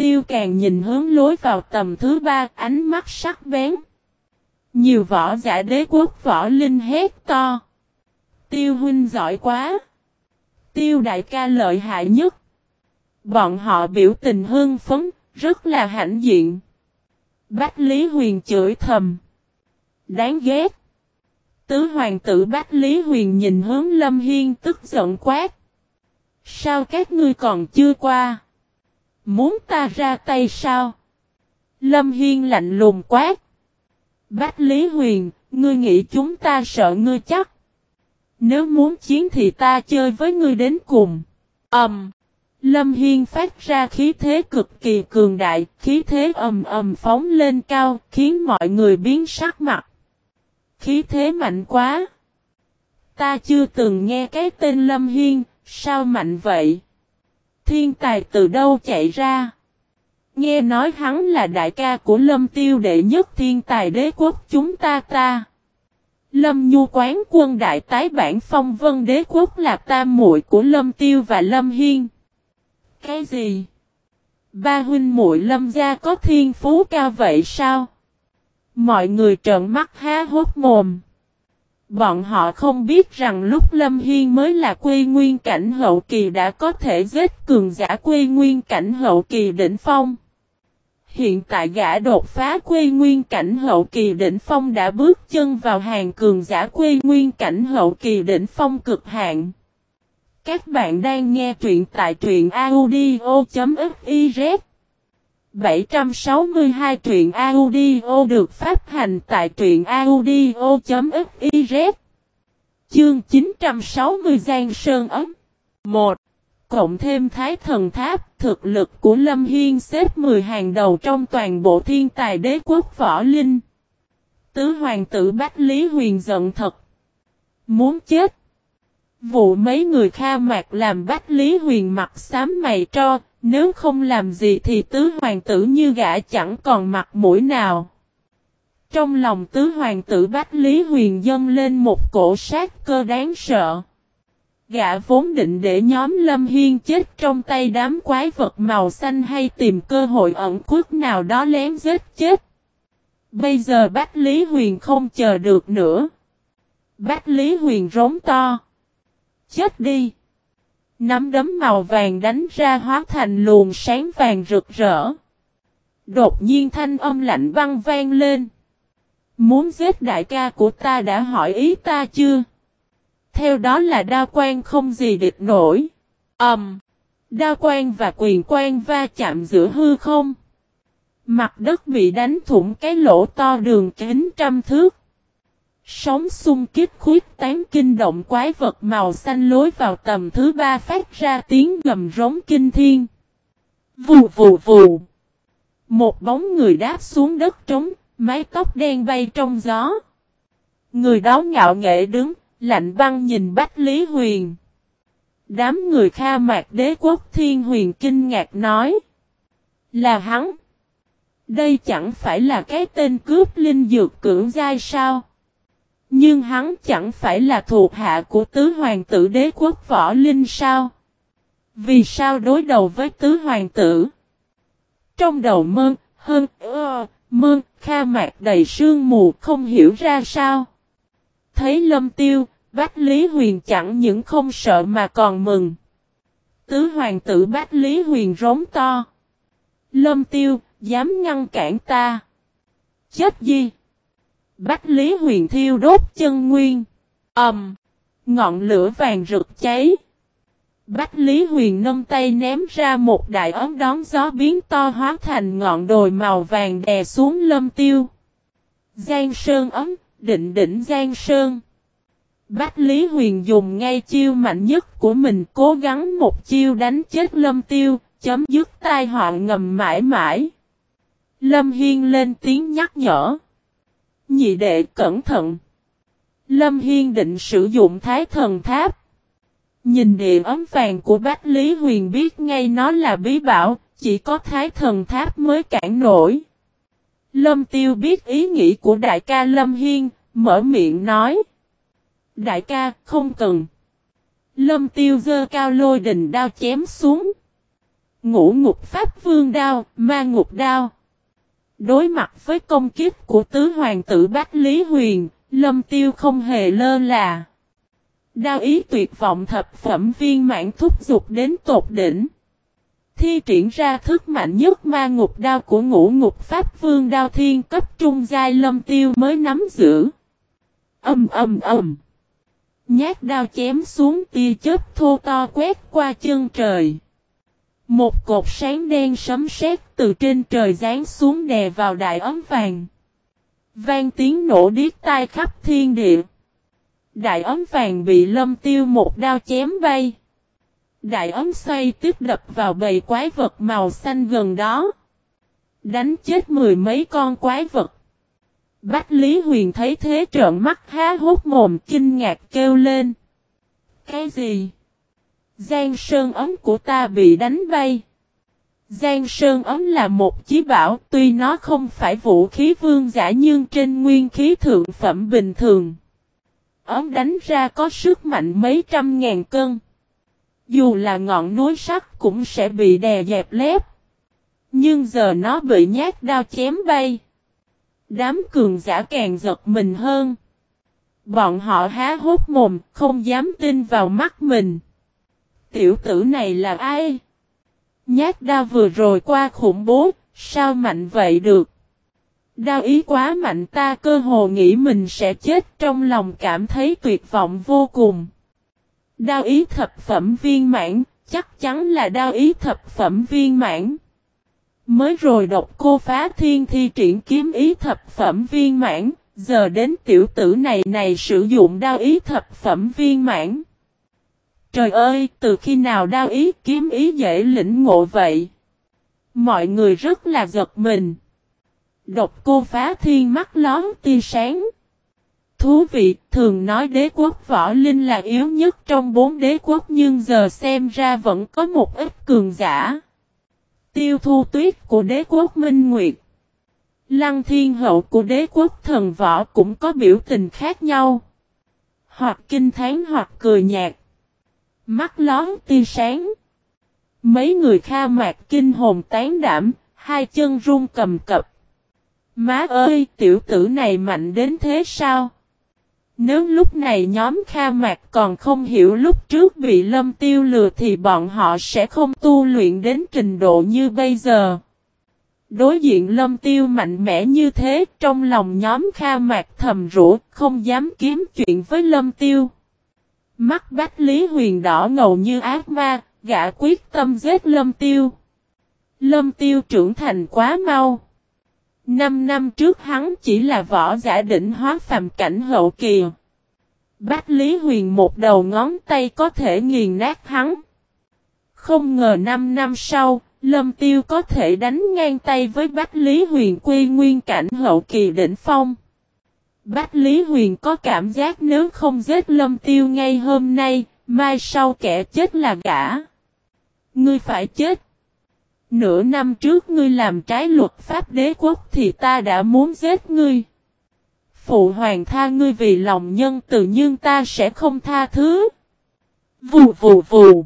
Tiêu càng nhìn hướng lối vào tầm thứ ba ánh mắt sắc bén. Nhiều võ giả đế quốc võ linh hét to. Tiêu huynh giỏi quá. Tiêu đại ca lợi hại nhất. Bọn họ biểu tình hưng phấn, rất là hãnh diện. Bách Lý Huyền chửi thầm. Đáng ghét. Tứ hoàng tử Bách Lý Huyền nhìn hướng Lâm Hiên tức giận quát. Sao các ngươi còn chưa qua? Muốn ta ra tay sao? Lâm Hiên lạnh lùng quát. Bách Lý Huyền, ngươi nghĩ chúng ta sợ ngươi chắc. Nếu muốn chiến thì ta chơi với ngươi đến cùng. Ầm. Um, Lâm Hiên phát ra khí thế cực kỳ cường đại, khí thế ầm ầm phóng lên cao, khiến mọi người biến sắc mặt. Khí thế mạnh quá. Ta chưa từng nghe cái tên Lâm Hiên, sao mạnh vậy? Thiên tài từ đâu chạy ra? Nghe nói hắn là đại ca của Lâm Tiêu đệ nhất thiên tài đế quốc chúng ta ta. Lâm Nhu quán quân đại tái bản phong vân đế quốc là tam muội của Lâm Tiêu và Lâm Hiên. Cái gì? Ba huynh muội Lâm gia có thiên phú cao vậy sao? Mọi người trợn mắt há hốt mồm. Bọn họ không biết rằng lúc Lâm Hiên mới là quy nguyên cảnh hậu kỳ đã có thể giết cường giả quy nguyên cảnh hậu kỳ đỉnh phong. Hiện tại gã đột phá quy nguyên cảnh hậu kỳ đỉnh phong đã bước chân vào hàng cường giả quy nguyên cảnh hậu kỳ đỉnh phong cực hạn. Các bạn đang nghe truyện tại truyện audio.fif 762 truyện audio được phát hành tại truyện audio.fiz Chương 960 Giang Sơn Ấm 1. Cộng thêm Thái Thần Tháp, thực lực của Lâm Hiên xếp 10 hàng đầu trong toàn bộ thiên tài đế quốc võ linh. Tứ hoàng tử Bách Lý Huyền giận thật. Muốn chết. Vụ mấy người kha mạc làm Bách Lý Huyền mặt xám mày cho, nếu không làm gì thì tứ hoàng tử như gã chẳng còn mặt mũi nào. Trong lòng tứ hoàng tử Bách Lý Huyền dâng lên một cổ sát cơ đáng sợ. Gã vốn định để nhóm Lâm Hiên chết trong tay đám quái vật màu xanh hay tìm cơ hội ẩn khuất nào đó lén giết chết. Bây giờ Bách Lý Huyền không chờ được nữa. Bách Lý Huyền rống to. Chết đi! Nắm đấm màu vàng đánh ra hóa thành luồng sáng vàng rực rỡ. Đột nhiên thanh âm lạnh băng vang lên. Muốn giết đại ca của ta đã hỏi ý ta chưa? Theo đó là đa quan không gì địch nổi. Ẩm. Um, đa quan và quyền quan va chạm giữa hư không. Mặt đất bị đánh thủng cái lỗ to đường kính trăm thước. Sóng xung kích khuyết tán kinh động quái vật màu xanh lối vào tầm thứ ba phát ra tiếng gầm rống kinh thiên. Vù vù vù. Một bóng người đáp xuống đất trống, mái tóc đen bay trong gió. Người đó ngạo nghệ đứng, lạnh băng nhìn Bách Lý Huyền. Đám người kha mạc đế quốc thiên huyền kinh ngạc nói. Là hắn. Đây chẳng phải là cái tên cướp linh dược cưỡng giai sao? Nhưng hắn chẳng phải là thuộc hạ của tứ hoàng tử đế quốc võ linh sao? Vì sao đối đầu với tứ hoàng tử? Trong đầu mơn, hơn, ơ, mơn, kha mạc đầy sương mù không hiểu ra sao. Thấy lâm tiêu, Bách Lý Huyền chẳng những không sợ mà còn mừng. Tứ hoàng tử Bách Lý Huyền rống to. Lâm tiêu, dám ngăn cản ta. Chết gì? Bách Lý Huyền thiêu đốt chân nguyên. Ẩm. um, ngọn lửa vàng rực cháy. Bách Lý Huyền nâng tay ném ra một đại ấm đón gió biến to hóa thành ngọn đồi màu vàng đè xuống lâm tiêu. Giang Sơn ấm, định đỉnh Giang Sơn. Bách Lý Huyền dùng ngay chiêu mạnh nhất của mình cố gắng một chiêu đánh chết lâm tiêu, chấm dứt tai họa ngầm mãi mãi. Lâm Hiên lên tiếng nhắc nhở. Nhị đệ cẩn thận. Lâm Hiên định sử dụng thái thần tháp. Nhìn địa ấm vàng của Bách Lý Huyền biết ngay nó là bí bảo, chỉ có thái thần tháp mới cản nổi. Lâm Tiêu biết ý nghĩ của đại ca Lâm Hiên, mở miệng nói. Đại ca, không cần. Lâm Tiêu dơ cao lôi đình đao chém xuống. Ngũ ngục pháp vương đao, ma ngục đao. Đối mặt với công kiếp của tứ hoàng tử Bách Lý Huyền, Lâm Tiêu không hề lơ là. Đao ý tuyệt vọng thập phẩm viên mãn thúc dục đến tột đỉnh. Thi triển ra thức mạnh nhất ma ngục đao của ngũ ngục pháp vương đao thiên cấp trung giai lâm tiêu mới nắm giữ. Âm âm âm. Nhát đao chém xuống tia chớp thô to quét qua chân trời. Một cột sáng đen sấm sét từ trên trời giáng xuống đè vào đại ấm vàng. Vang tiếng nổ điếc tai khắp thiên địa. Đại ấm vàng bị lâm tiêu một đao chém bay. Đại ấm xoay tiếp đập vào bầy quái vật màu xanh gần đó. Đánh chết mười mấy con quái vật. Bách Lý Huyền thấy thế trợn mắt há hốt mồm kinh ngạc kêu lên. Cái gì? Giang Sơn ấm của ta bị đánh bay. Giang Sơn ấm là một chí bảo tuy nó không phải vũ khí vương giả nhưng trên nguyên khí thượng phẩm bình thường. Ấm đánh ra có sức mạnh mấy trăm ngàn cân. Dù là ngọn núi sắt cũng sẽ bị đè dẹp lép. Nhưng giờ nó bị nhát đao chém bay. Đám cường giả càng giật mình hơn. Bọn họ há hốt mồm, không dám tin vào mắt mình. Tiểu tử này là ai? Nhát đao vừa rồi qua khủng bố, sao mạnh vậy được? Đao ý quá mạnh ta cơ hồ nghĩ mình sẽ chết trong lòng cảm thấy tuyệt vọng vô cùng. Đao ý thập phẩm viên mãn, chắc chắn là đao ý thập phẩm viên mãn. Mới rồi độc cô phá thiên thi triển kiếm ý thập phẩm viên mãn, giờ đến tiểu tử này này sử dụng đao ý thập phẩm viên mãn. Trời ơi, từ khi nào đao ý kiếm ý dễ lĩnh ngộ vậy? Mọi người rất là giật mình. Độc cô phá thiên mắt lón tia sáng. Thú vị, thường nói đế quốc võ linh là yếu nhất trong bốn đế quốc nhưng giờ xem ra vẫn có một ít cường giả. Tiêu thu tuyết của đế quốc Minh Nguyệt. Lăng thiên hậu của đế quốc thần võ cũng có biểu tình khác nhau. Hoặc kinh thán hoặc cười nhạt. Mắt lón tia sáng. Mấy người kha mạc kinh hồn tán đảm, hai chân run cầm cập. Má ơi, tiểu tử này mạnh đến thế sao? Nếu lúc này nhóm Kha Mạc còn không hiểu lúc trước bị lâm tiêu lừa thì bọn họ sẽ không tu luyện đến trình độ như bây giờ. Đối diện lâm tiêu mạnh mẽ như thế, trong lòng nhóm Kha Mạc thầm rủa, không dám kiếm chuyện với lâm tiêu. Mắt Bách Lý Huyền đỏ ngầu như ác ma, gã quyết tâm giết lâm tiêu. Lâm tiêu trưởng thành quá mau. Năm năm trước hắn chỉ là võ giả đỉnh hóa phàm cảnh hậu kỳ. Bách Lý Huyền một đầu ngón tay có thể nghiền nát hắn. Không ngờ năm năm sau, Lâm Tiêu có thể đánh ngang tay với Bách Lý Huyền quy nguyên cảnh hậu kỳ đỉnh phong. Bách Lý Huyền có cảm giác nếu không giết Lâm Tiêu ngay hôm nay, mai sau kẻ chết là gã. Ngươi phải chết. Nửa năm trước ngươi làm trái luật pháp đế quốc thì ta đã muốn giết ngươi. Phụ hoàng tha ngươi vì lòng nhân từ nhưng ta sẽ không tha thứ. Vù vù vù.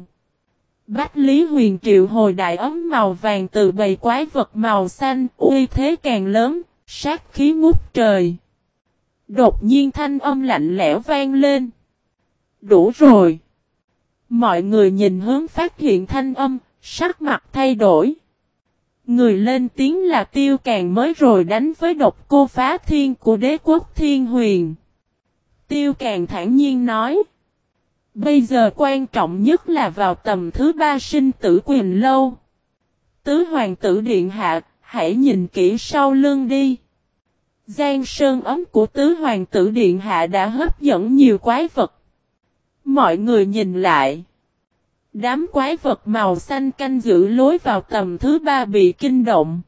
Bách Lý Huyền triệu hồi đại ấm màu vàng từ bầy quái vật màu xanh, uy thế càng lớn, sát khí ngút trời. Đột nhiên thanh âm lạnh lẽo vang lên. Đủ rồi. Mọi người nhìn hướng phát hiện thanh âm, sắc mặt thay đổi. Người lên tiếng là tiêu càng mới rồi đánh với độc cô phá thiên của đế quốc thiên huyền. Tiêu càng thản nhiên nói. Bây giờ quan trọng nhất là vào tầm thứ ba sinh tử quyền lâu. Tứ hoàng tử điện hạ, hãy nhìn kỹ sau lưng đi. Giang sơn ấm của tứ hoàng tử điện hạ đã hấp dẫn nhiều quái vật. Mọi người nhìn lại. Đám quái vật màu xanh canh giữ lối vào tầm thứ ba bị kinh động.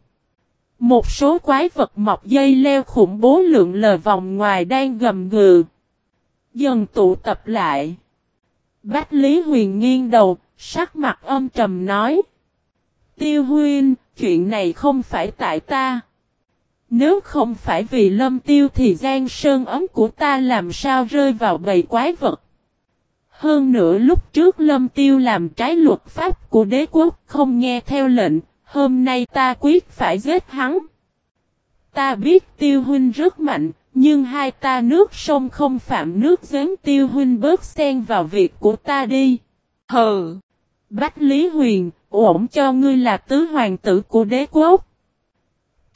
Một số quái vật mọc dây leo khủng bố lượng lờ vòng ngoài đang gầm gừ. Dần tụ tập lại. Bách Lý Huyền nghiêng đầu, sắc mặt âm trầm nói. Tiêu huyên, chuyện này không phải tại ta. Nếu không phải vì lâm tiêu thì gian sơn ấm của ta làm sao rơi vào bầy quái vật. Hơn nữa lúc trước lâm tiêu làm trái luật pháp của đế quốc không nghe theo lệnh, hôm nay ta quyết phải giết hắn. Ta biết tiêu huynh rất mạnh, nhưng hai ta nước sông không phạm nước giếng tiêu huynh bớt xen vào việc của ta đi. Hừ! Bách Lý Huyền, ổn cho ngươi là tứ hoàng tử của đế quốc.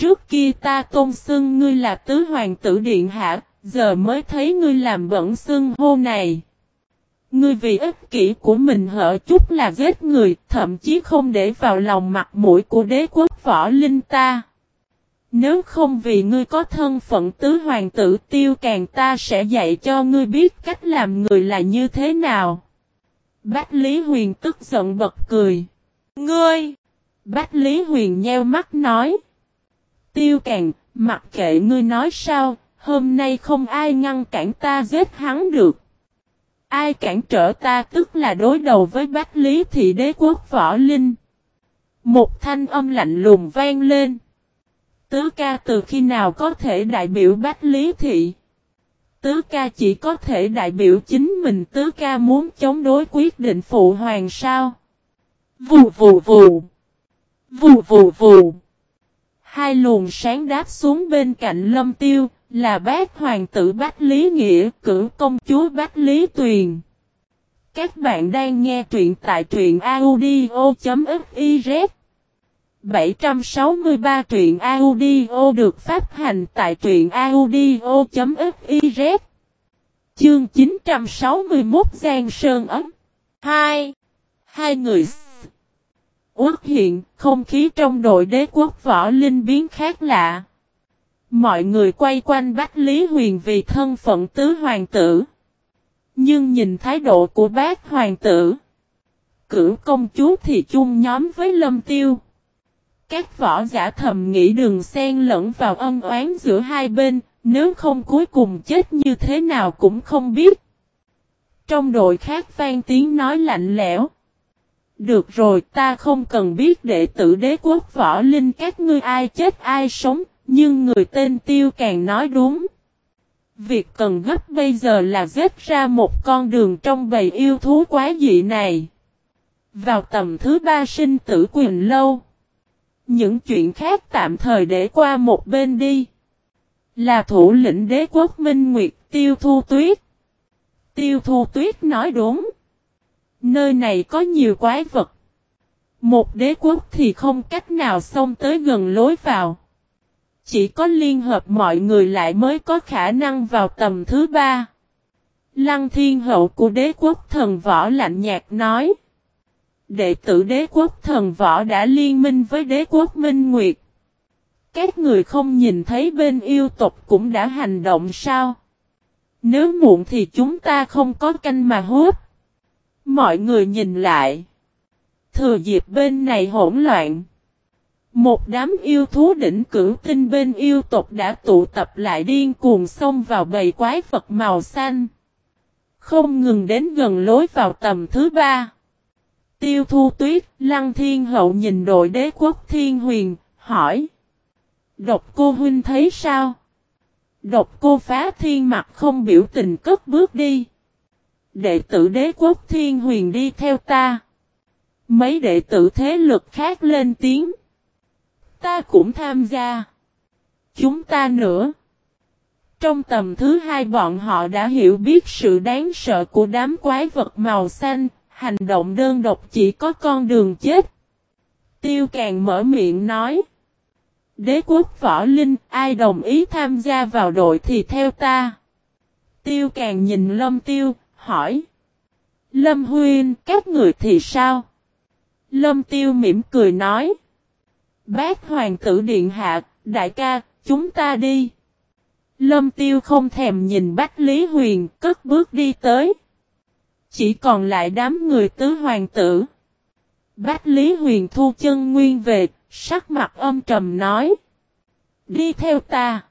Trước kia ta tôn xưng ngươi là tứ hoàng tử điện hạ, giờ mới thấy ngươi làm bẩn xưng hô này. Ngươi vì ích kỷ của mình hở chút là giết người, thậm chí không để vào lòng mặt mũi của đế quốc võ linh ta. Nếu không vì ngươi có thân phận tứ hoàng tử tiêu càng ta sẽ dạy cho ngươi biết cách làm người là như thế nào. Bách Lý Huyền tức giận bật cười. Ngươi! Bách Lý Huyền nheo mắt nói. Tiêu càng, mặc kệ ngươi nói sao, hôm nay không ai ngăn cản ta giết hắn được. Ai cản trở ta tức là đối đầu với Bách Lý Thị Đế Quốc Võ Linh. Một thanh âm lạnh lùng vang lên. Tứ ca từ khi nào có thể đại biểu Bách Lý Thị? Tứ ca chỉ có thể đại biểu chính mình tứ ca muốn chống đối quyết định phụ hoàng sao? Vù vù vù. Vù vù vù. Hai luồng sáng đáp xuống bên cạnh lâm tiêu, là bác hoàng tử Bách Lý Nghĩa, cử công chúa Bách Lý Tuyền. Các bạn đang nghe truyện tại truyện audio.fiz 763 truyện audio được phát hành tại truyện audio.fiz Chương 961 Giang Sơn Ấm 2. Hai người Uất hiện, không khí trong đội đế quốc võ linh biến khác lạ. Mọi người quay quanh Bách Lý Huyền vì thân phận tứ hoàng tử. Nhưng nhìn thái độ của bác hoàng tử. Cửu công chúa thì chung nhóm với lâm tiêu. Các võ giả thầm nghĩ đường xen lẫn vào ân oán giữa hai bên, nếu không cuối cùng chết như thế nào cũng không biết. Trong đội khác vang tiếng nói lạnh lẽo. Được rồi ta không cần biết đệ tử đế quốc võ linh các ngươi ai chết ai sống, nhưng người tên tiêu càng nói đúng. Việc cần gấp bây giờ là giết ra một con đường trong bầy yêu thú quá dị này. Vào tầm thứ ba sinh tử quyền lâu. Những chuyện khác tạm thời để qua một bên đi. Là thủ lĩnh đế quốc Minh Nguyệt Tiêu Thu Tuyết. Tiêu Thu Tuyết nói đúng. Nơi này có nhiều quái vật. Một đế quốc thì không cách nào xông tới gần lối vào. Chỉ có liên hợp mọi người lại mới có khả năng vào tầm thứ ba. Lăng thiên hậu của đế quốc thần võ lạnh nhạt nói. Đệ tử đế quốc thần võ đã liên minh với đế quốc minh nguyệt. Các người không nhìn thấy bên yêu tộc cũng đã hành động sao? Nếu muộn thì chúng ta không có canh mà hốt. Mọi người nhìn lại. Thừa dịp bên này hỗn loạn. Một đám yêu thú đỉnh cửu tinh bên yêu tộc đã tụ tập lại điên cuồng xông vào bầy quái vật màu xanh. Không ngừng đến gần lối vào tầm thứ ba. Tiêu thu tuyết, lăng thiên hậu nhìn đội đế quốc thiên huyền, hỏi. Độc cô huynh thấy sao? Độc cô phá thiên mặt không biểu tình cất bước đi. Đệ tử đế quốc thiên huyền đi theo ta. Mấy đệ tử thế lực khác lên tiếng. Ta cũng tham gia. Chúng ta nữa. Trong tầm thứ hai bọn họ đã hiểu biết sự đáng sợ của đám quái vật màu xanh, hành động đơn độc chỉ có con đường chết. Tiêu càng mở miệng nói. Đế quốc võ linh, ai đồng ý tham gia vào đội thì theo ta. Tiêu càng nhìn lâm tiêu, hỏi. Lâm huyên, các người thì sao? Lâm tiêu mỉm cười nói. Bác hoàng tử điện hạ, đại ca, chúng ta đi. Lâm tiêu không thèm nhìn Bách Lý Huyền, cất bước đi tới. Chỉ còn lại đám người tứ hoàng tử. Bách Lý Huyền thu chân nguyên về, sắc mặt âm trầm nói. Đi theo ta.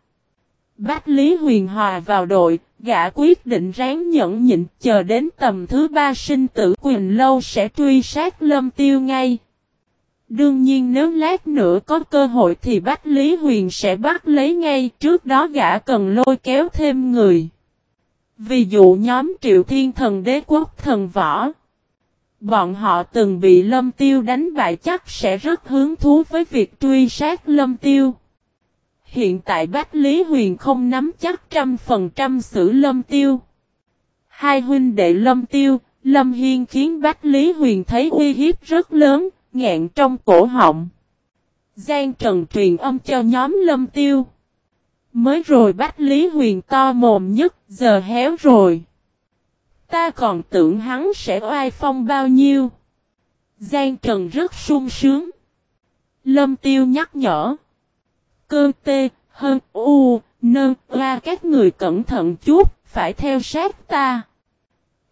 Bách Lý Huyền hòa vào đội, gã quyết định ráng nhẫn nhịn, chờ đến tầm thứ ba sinh tử quyền lâu sẽ truy sát lâm tiêu ngay. Đương nhiên nếu lát nữa có cơ hội thì Bách Lý Huyền sẽ bắt lấy ngay, trước đó gã cần lôi kéo thêm người. Ví dụ nhóm triệu thiên thần đế quốc thần võ. Bọn họ từng bị lâm tiêu đánh bại chắc sẽ rất hứng thú với việc truy sát lâm tiêu. Hiện tại Bách Lý Huyền không nắm chắc trăm phần trăm xử lâm tiêu. Hai huynh đệ lâm tiêu, lâm hiên khiến Bách Lý Huyền thấy uy hiếp rất lớn, ngẹn trong cổ họng. Giang Trần truyền âm cho nhóm lâm tiêu. Mới rồi Bách Lý Huyền to mồm nhất, giờ héo rồi. Ta còn tưởng hắn sẽ oai phong bao nhiêu. Giang Trần rất sung sướng. Lâm Tiêu nhắc nhở. Cơ tê, hơn, u, nơ, ra các người cẩn thận chút, phải theo sát ta.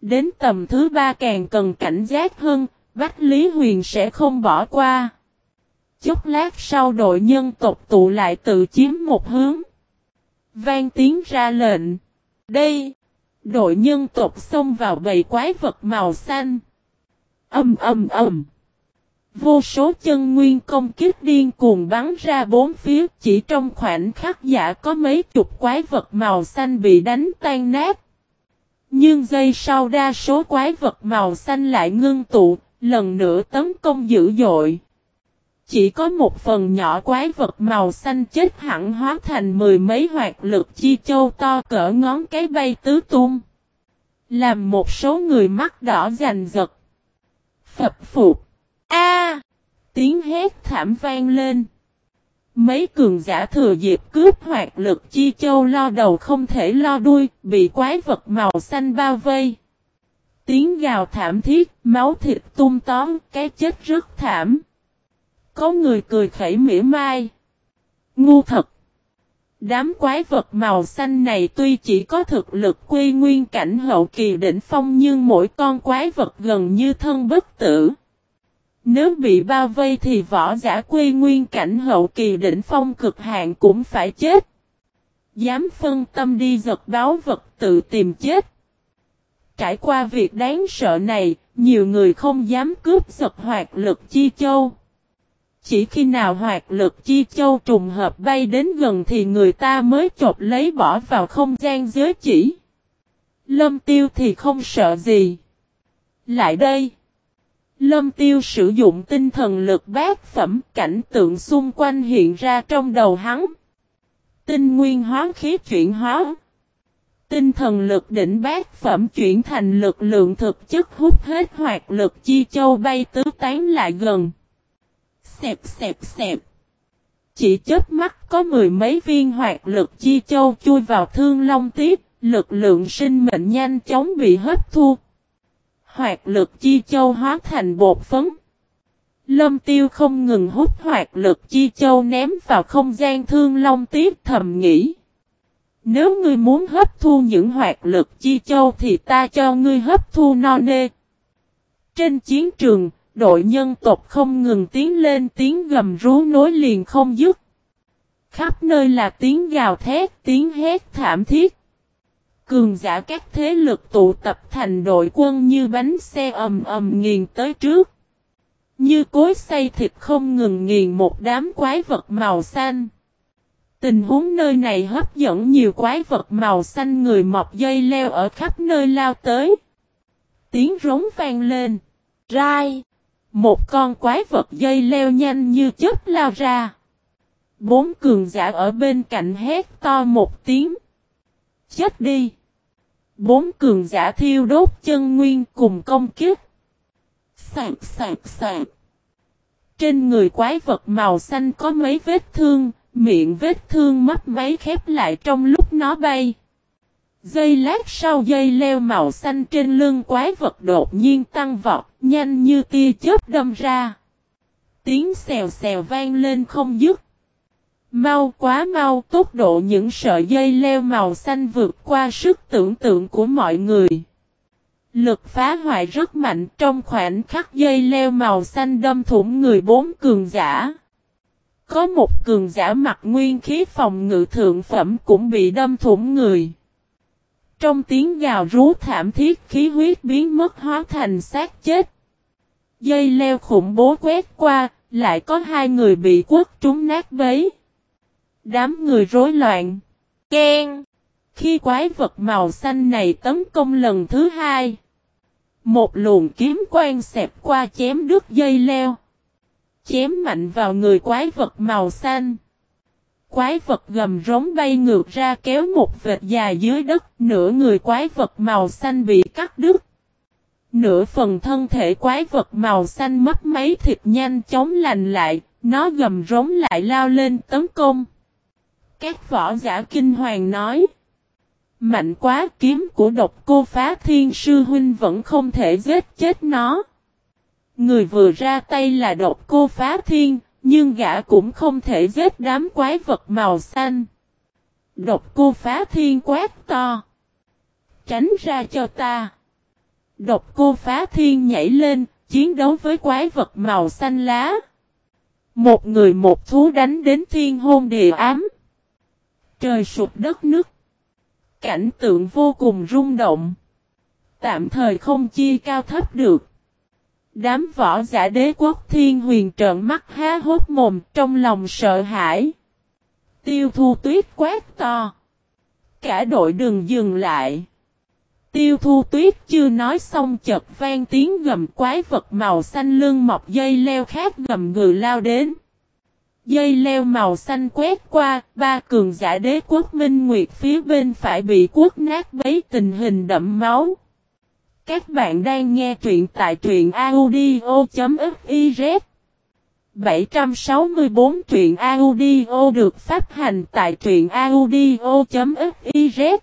Đến tầm thứ ba càng cần cảnh giác hơn, Bách Lý Huyền sẽ không bỏ qua. Chút lát sau đội nhân tộc tụ lại tự chiếm một hướng. Vang tiếng ra lệnh. Đây. Đội nhân tộc xông vào bầy quái vật màu xanh. Âm âm âm. Vô số chân nguyên công kích điên cuồng bắn ra bốn phía chỉ trong khoảnh khắc giả có mấy chục quái vật màu xanh bị đánh tan nát. Nhưng giây sau đa số quái vật màu xanh lại ngưng tụ, lần nữa tấn công dữ dội. chỉ có một phần nhỏ quái vật màu xanh chết hẳn hóa thành mười mấy hoạt lực chi châu to cỡ ngón cái bay tứ tung. Làm một số người mắt đỏ giành giật. Phập phục. A! tiếng hét thảm vang lên. Mấy cường giả thừa dịp cướp hoạt lực chi châu lo đầu không thể lo đuôi, bị quái vật màu xanh bao vây. Tiếng gào thảm thiết, máu thịt tung tóm, cái chết rất thảm. Có người cười khẩy mỉa mai. Ngu thật. Đám quái vật màu xanh này tuy chỉ có thực lực quy nguyên cảnh hậu kỳ đỉnh phong nhưng mỗi con quái vật gần như thân bất tử. Nếu bị bao vây thì võ giả quy nguyên cảnh hậu kỳ đỉnh phong cực hạn cũng phải chết. Dám phân tâm đi giật báo vật tự tìm chết. Trải qua việc đáng sợ này, nhiều người không dám cướp giật hoạt lực chi châu. Chỉ khi nào hoạt lực chi châu trùng hợp bay đến gần thì người ta mới chộp lấy bỏ vào không gian giới chỉ. Lâm tiêu thì không sợ gì. Lại đây. Lâm tiêu sử dụng tinh thần lực bát phẩm cảnh tượng xung quanh hiện ra trong đầu hắn. Tinh nguyên hóa khí chuyển hóa. Tinh thần lực đỉnh bát phẩm chuyển thành lực lượng thực chất hút hết hoạt lực chi châu bay tứ tán lại gần. Xẹp xẹp xẹp. Chỉ chớp mắt có mười mấy viên hoạt lực chi châu chui vào thương long tiếp, lực lượng sinh mệnh nhanh chóng bị hấp thu. Hoạt lực chi châu hóa thành bột phấn. Lâm tiêu không ngừng hút hoạt lực chi châu ném vào không gian thương long tiếp thầm nghĩ. Nếu ngươi muốn hấp thu những hoạt lực chi châu thì ta cho ngươi hấp thu no nê. Trên chiến trường, đội nhân tộc không ngừng tiến lên tiếng gầm rú nối liền không dứt. Khắp nơi là tiếng gào thét, tiếng hét thảm thiết. Cường giả các thế lực tụ tập thành đội quân như bánh xe ầm ầm nghiền tới trước. Như cối xay thịt không ngừng nghiền một đám quái vật màu xanh. Tình huống nơi này hấp dẫn nhiều quái vật màu xanh người mọc dây leo ở khắp nơi lao tới. Tiếng rống vang lên. Rai. Một con quái vật dây leo nhanh như chớp lao ra. Bốn cường giả ở bên cạnh hét to một tiếng. Chết đi. Bốn cường giả thiêu đốt chân nguyên cùng công kiếp. Sạc sạc sạc. Trên người quái vật màu xanh có mấy vết thương, miệng vết thương mất máy khép lại trong lúc nó bay. Dây lát sau dây leo màu xanh trên lưng quái vật đột nhiên tăng vọt, nhanh như tia chớp đâm ra. Tiếng xèo xèo vang lên không dứt. Mau quá mau, tốc độ những sợi dây leo màu xanh vượt qua sức tưởng tượng của mọi người. Lực phá hoại rất mạnh trong khoảnh khắc dây leo màu xanh đâm thủng người bốn cường giả. Có một cường giả mặc nguyên khí phòng ngự thượng phẩm cũng bị đâm thủng người. Trong tiếng gào rú thảm thiết khí huyết biến mất hóa thành xác chết. Dây leo khủng bố quét qua, lại có hai người bị quất trúng nát bấy. Đám người rối loạn. Ken. Khi quái vật màu xanh này tấn công lần thứ hai. Một luồng kiếm quang xẹp qua chém đứt dây leo. Chém mạnh vào người quái vật màu xanh. Quái vật gầm rống bay ngược ra kéo một vệt dài dưới đất, nửa người quái vật màu xanh bị cắt đứt. Nửa phần thân thể quái vật màu xanh mất mấy thịt nhanh chóng lành lại, nó gầm rống lại lao lên tấn công. Các võ giả kinh hoàng nói. Mạnh quá kiếm của độc cô phá thiên sư huynh vẫn không thể giết chết nó. Người vừa ra tay là độc cô phá thiên, nhưng gã cũng không thể giết đám quái vật màu xanh. Độc cô phá thiên quát to. Tránh ra cho ta. Độc cô phá thiên nhảy lên, chiến đấu với quái vật màu xanh lá. Một người một thú đánh đến thiên hôn địa ám. Trời sụp đất nứt. Cảnh tượng vô cùng rung động. Tạm thời không chia cao thấp được. Đám võ giả đế quốc thiên huyền trợn mắt há hốt mồm trong lòng sợ hãi. Tiêu thu tuyết quát to. Cả đội đừng dừng lại. Tiêu thu tuyết chưa nói xong chợt vang tiếng gầm quái vật màu xanh lưng mọc dây leo khác gầm gừ lao đến. Dây leo màu xanh quét qua, ba cường giả đế quốc minh nguyệt phía bên phải bị quốc nát bấy tình hình đậm máu. Các bạn đang nghe truyện tại truyện audio.fiz 764 truyện audio được phát hành tại truyện audio.fiz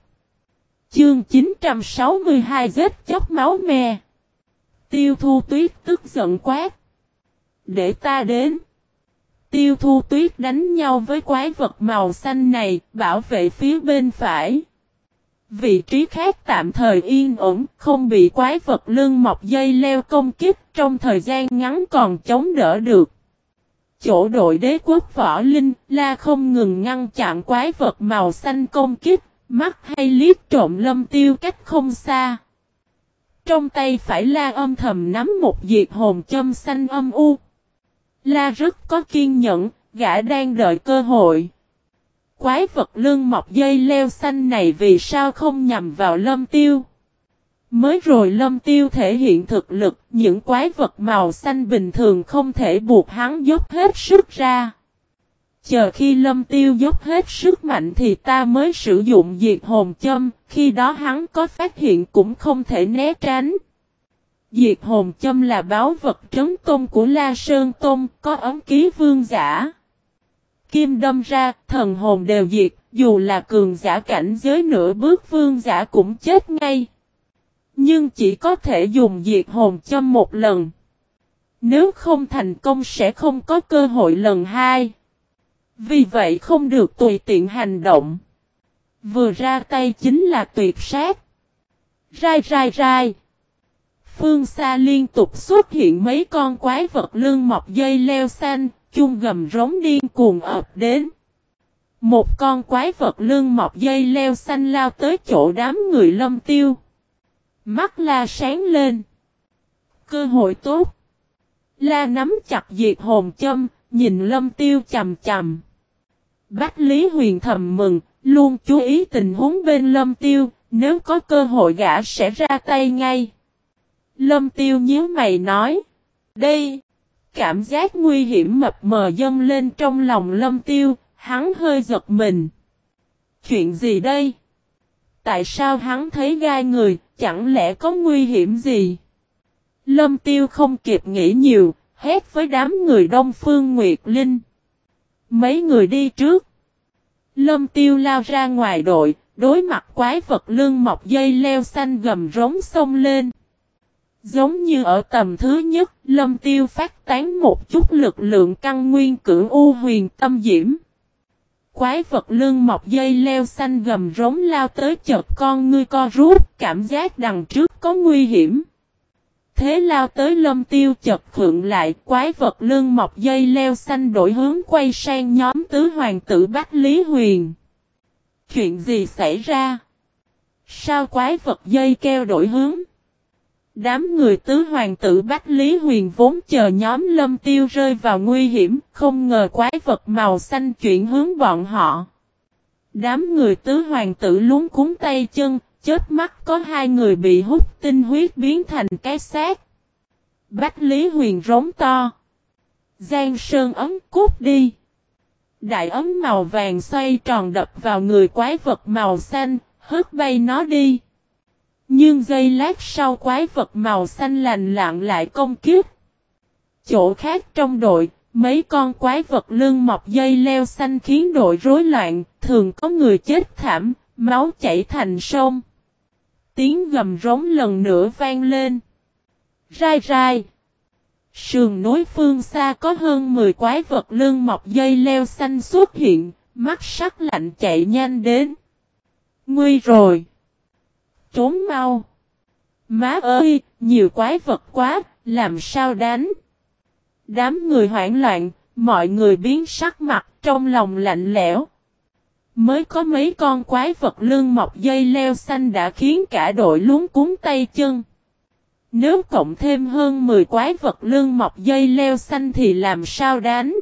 Chương 962 giết chóc máu me. Tiêu thu tuyết tức giận quát. Để ta đến. Tiêu thu tuyết đánh nhau với quái vật màu xanh này, bảo vệ phía bên phải. Vị trí khác tạm thời yên ổn, không bị quái vật lưng mọc dây leo công kích trong thời gian ngắn còn chống đỡ được. Chỗ đội đế quốc võ linh, la không ngừng ngăn chặn quái vật màu xanh công kích, mắt hay liếc trộm lâm tiêu cách không xa. Trong tay phải la âm thầm nắm một diệt hồn châm xanh âm u. La rất có kiên nhẫn, gã đang đợi cơ hội. Quái vật lưng mọc dây leo xanh này vì sao không nhằm vào lâm tiêu? Mới rồi lâm tiêu thể hiện thực lực, những quái vật màu xanh bình thường không thể buộc hắn dốc hết sức ra. Chờ khi lâm tiêu dốc hết sức mạnh thì ta mới sử dụng diệt hồn châm, khi đó hắn có phát hiện cũng không thể né tránh. Diệt hồn châm là báo vật trấn tôn của La Sơn Tôn, có ấm ký vương giả. Kim đâm ra, thần hồn đều diệt, dù là cường giả cảnh giới nửa bước vương giả cũng chết ngay. Nhưng chỉ có thể dùng diệt hồn châm một lần. Nếu không thành công sẽ không có cơ hội lần hai. Vì vậy không được tùy tiện hành động. Vừa ra tay chính là tuyệt sát. Rai rai rai. Phương xa liên tục xuất hiện mấy con quái vật lưng mọc dây leo xanh, chung gầm rống điên cuồng ập đến. Một con quái vật lưng mọc dây leo xanh lao tới chỗ đám người lâm tiêu. Mắt la sáng lên. Cơ hội tốt. La nắm chặt diệt hồn châm, nhìn lâm tiêu chầm chầm. Bách Lý Huyền thầm mừng, luôn chú ý tình huống bên lâm tiêu, nếu có cơ hội gã sẽ ra tay ngay. Lâm tiêu nhíu mày nói. Đây. Cảm giác nguy hiểm mập mờ dâng lên trong lòng lâm tiêu, hắn hơi giật mình. Chuyện gì đây? Tại sao hắn thấy gai người, chẳng lẽ có nguy hiểm gì? Lâm tiêu không kịp nghĩ nhiều, hét với đám người Đông Phương Nguyệt Linh. Mấy người đi trước. Lâm tiêu lao ra ngoài đội, đối mặt quái vật lưng mọc dây leo xanh gầm rống sông lên. Giống như ở tầm thứ nhất, lâm tiêu phát tán một chút lực lượng căn nguyên cưỡng u huyền tâm diễm. Quái vật lưng mọc dây leo xanh gầm rống lao tới chợt con ngươi co rút, cảm giác đằng trước có nguy hiểm. Thế lao tới lâm tiêu chợt khượng lại, quái vật lưng mọc dây leo xanh đổi hướng quay sang nhóm tứ hoàng tử Bách Lý Huyền. Chuyện gì xảy ra? Sao quái vật dây keo đổi hướng? Đám người tứ hoàng tử Bách Lý Huyền vốn chờ nhóm lâm tiêu rơi vào nguy hiểm, không ngờ quái vật màu xanh chuyển hướng bọn họ. Đám người tứ hoàng tử luống cúng tay chân, chết mắt có hai người bị hút tinh huyết biến thành cái xác. Bách Lý Huyền rống to. Giang Sơn ấm cút đi. Đại ấm màu vàng xoay tròn đập vào người quái vật màu xanh, hất bay nó đi. Nhưng giây lát sau quái vật màu xanh lành lặng lại công kiếp. Chỗ khác trong đội, mấy con quái vật lưng mọc dây leo xanh khiến đội rối loạn, thường có người chết thảm, máu chảy thành sông. Tiếng gầm rống lần nữa vang lên. Rai rai. Sườn núi phương xa có hơn 10 quái vật lưng mọc dây leo xanh xuất hiện, mắt sắc lạnh chạy nhanh đến. Nguy rồi trốn mau. Má ơi, nhiều quái vật quá, làm sao đánh? Đám người hoảng loạn, mọi người biến sắc mặt trong lòng lạnh lẽo. Mới có mấy con quái vật lưng mọc dây leo xanh đã khiến cả đội luống cuốn tay chân. Nếu cộng thêm hơn 10 quái vật lưng mọc dây leo xanh thì làm sao đánh?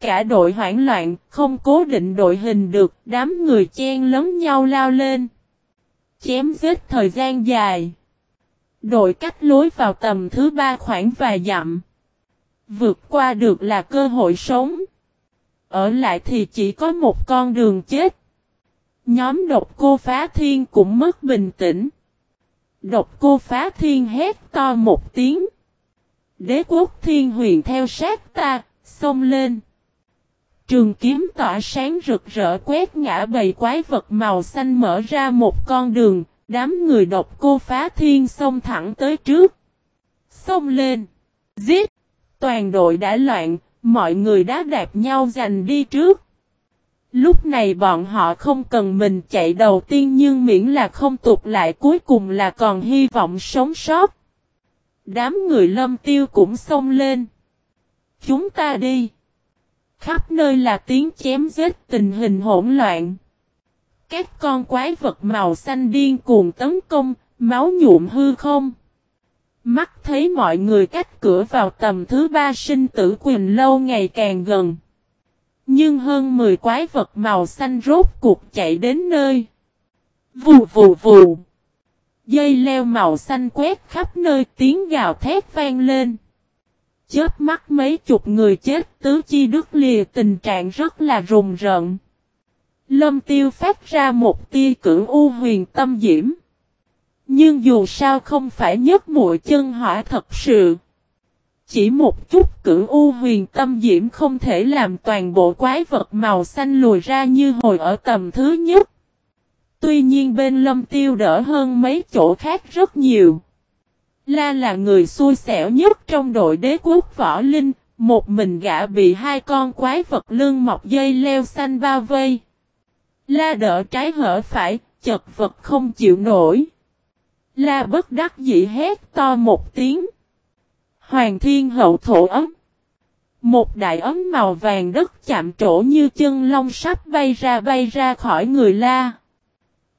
Cả đội hoảng loạn, không cố định đội hình được, đám người chen lấn nhau lao lên chém giết thời gian dài. Đội cách lối vào tầm thứ ba khoảng vài dặm. Vượt qua được là cơ hội sống. Ở lại thì chỉ có một con đường chết. Nhóm độc cô phá thiên cũng mất bình tĩnh. Độc cô phá thiên hét to một tiếng. Đế quốc thiên huyền theo sát ta, xông lên. Trường kiếm tỏa sáng rực rỡ quét ngã bầy quái vật màu xanh mở ra một con đường, đám người độc cô phá thiên xông thẳng tới trước. Xông lên. Giết. Toàn đội đã loạn, mọi người đã đạp nhau giành đi trước. Lúc này bọn họ không cần mình chạy đầu tiên nhưng miễn là không tụt lại cuối cùng là còn hy vọng sống sót. Đám người lâm tiêu cũng xông lên. Chúng ta đi. Khắp nơi là tiếng chém giết tình hình hỗn loạn. Các con quái vật màu xanh điên cuồng tấn công, máu nhuộm hư không. Mắt thấy mọi người cách cửa vào tầm thứ ba sinh tử quyền lâu ngày càng gần. Nhưng hơn 10 quái vật màu xanh rốt cuộc chạy đến nơi. Vù vù vù. Dây leo màu xanh quét khắp nơi tiếng gào thét vang lên. Chết mắt mấy chục người chết, tứ chi đứt lìa, tình trạng rất là rùng rợn. Lâm tiêu phát ra một tia cử u huyền tâm diễm. Nhưng dù sao không phải nhất muội chân hỏa thật sự. Chỉ một chút cử u huyền tâm diễm không thể làm toàn bộ quái vật màu xanh lùi ra như hồi ở tầm thứ nhất. Tuy nhiên bên lâm tiêu đỡ hơn mấy chỗ khác rất nhiều. La là người xui xẻo nhất trong đội đế quốc võ linh, một mình gã bị hai con quái vật lưng mọc dây leo xanh bao vây. La đỡ trái hở phải, chật vật không chịu nổi. La bất đắc dĩ hét to một tiếng. Hoàng thiên hậu thổ ấm. Một đại ấm màu vàng đất chạm trổ như chân long sắp bay ra bay ra khỏi người la.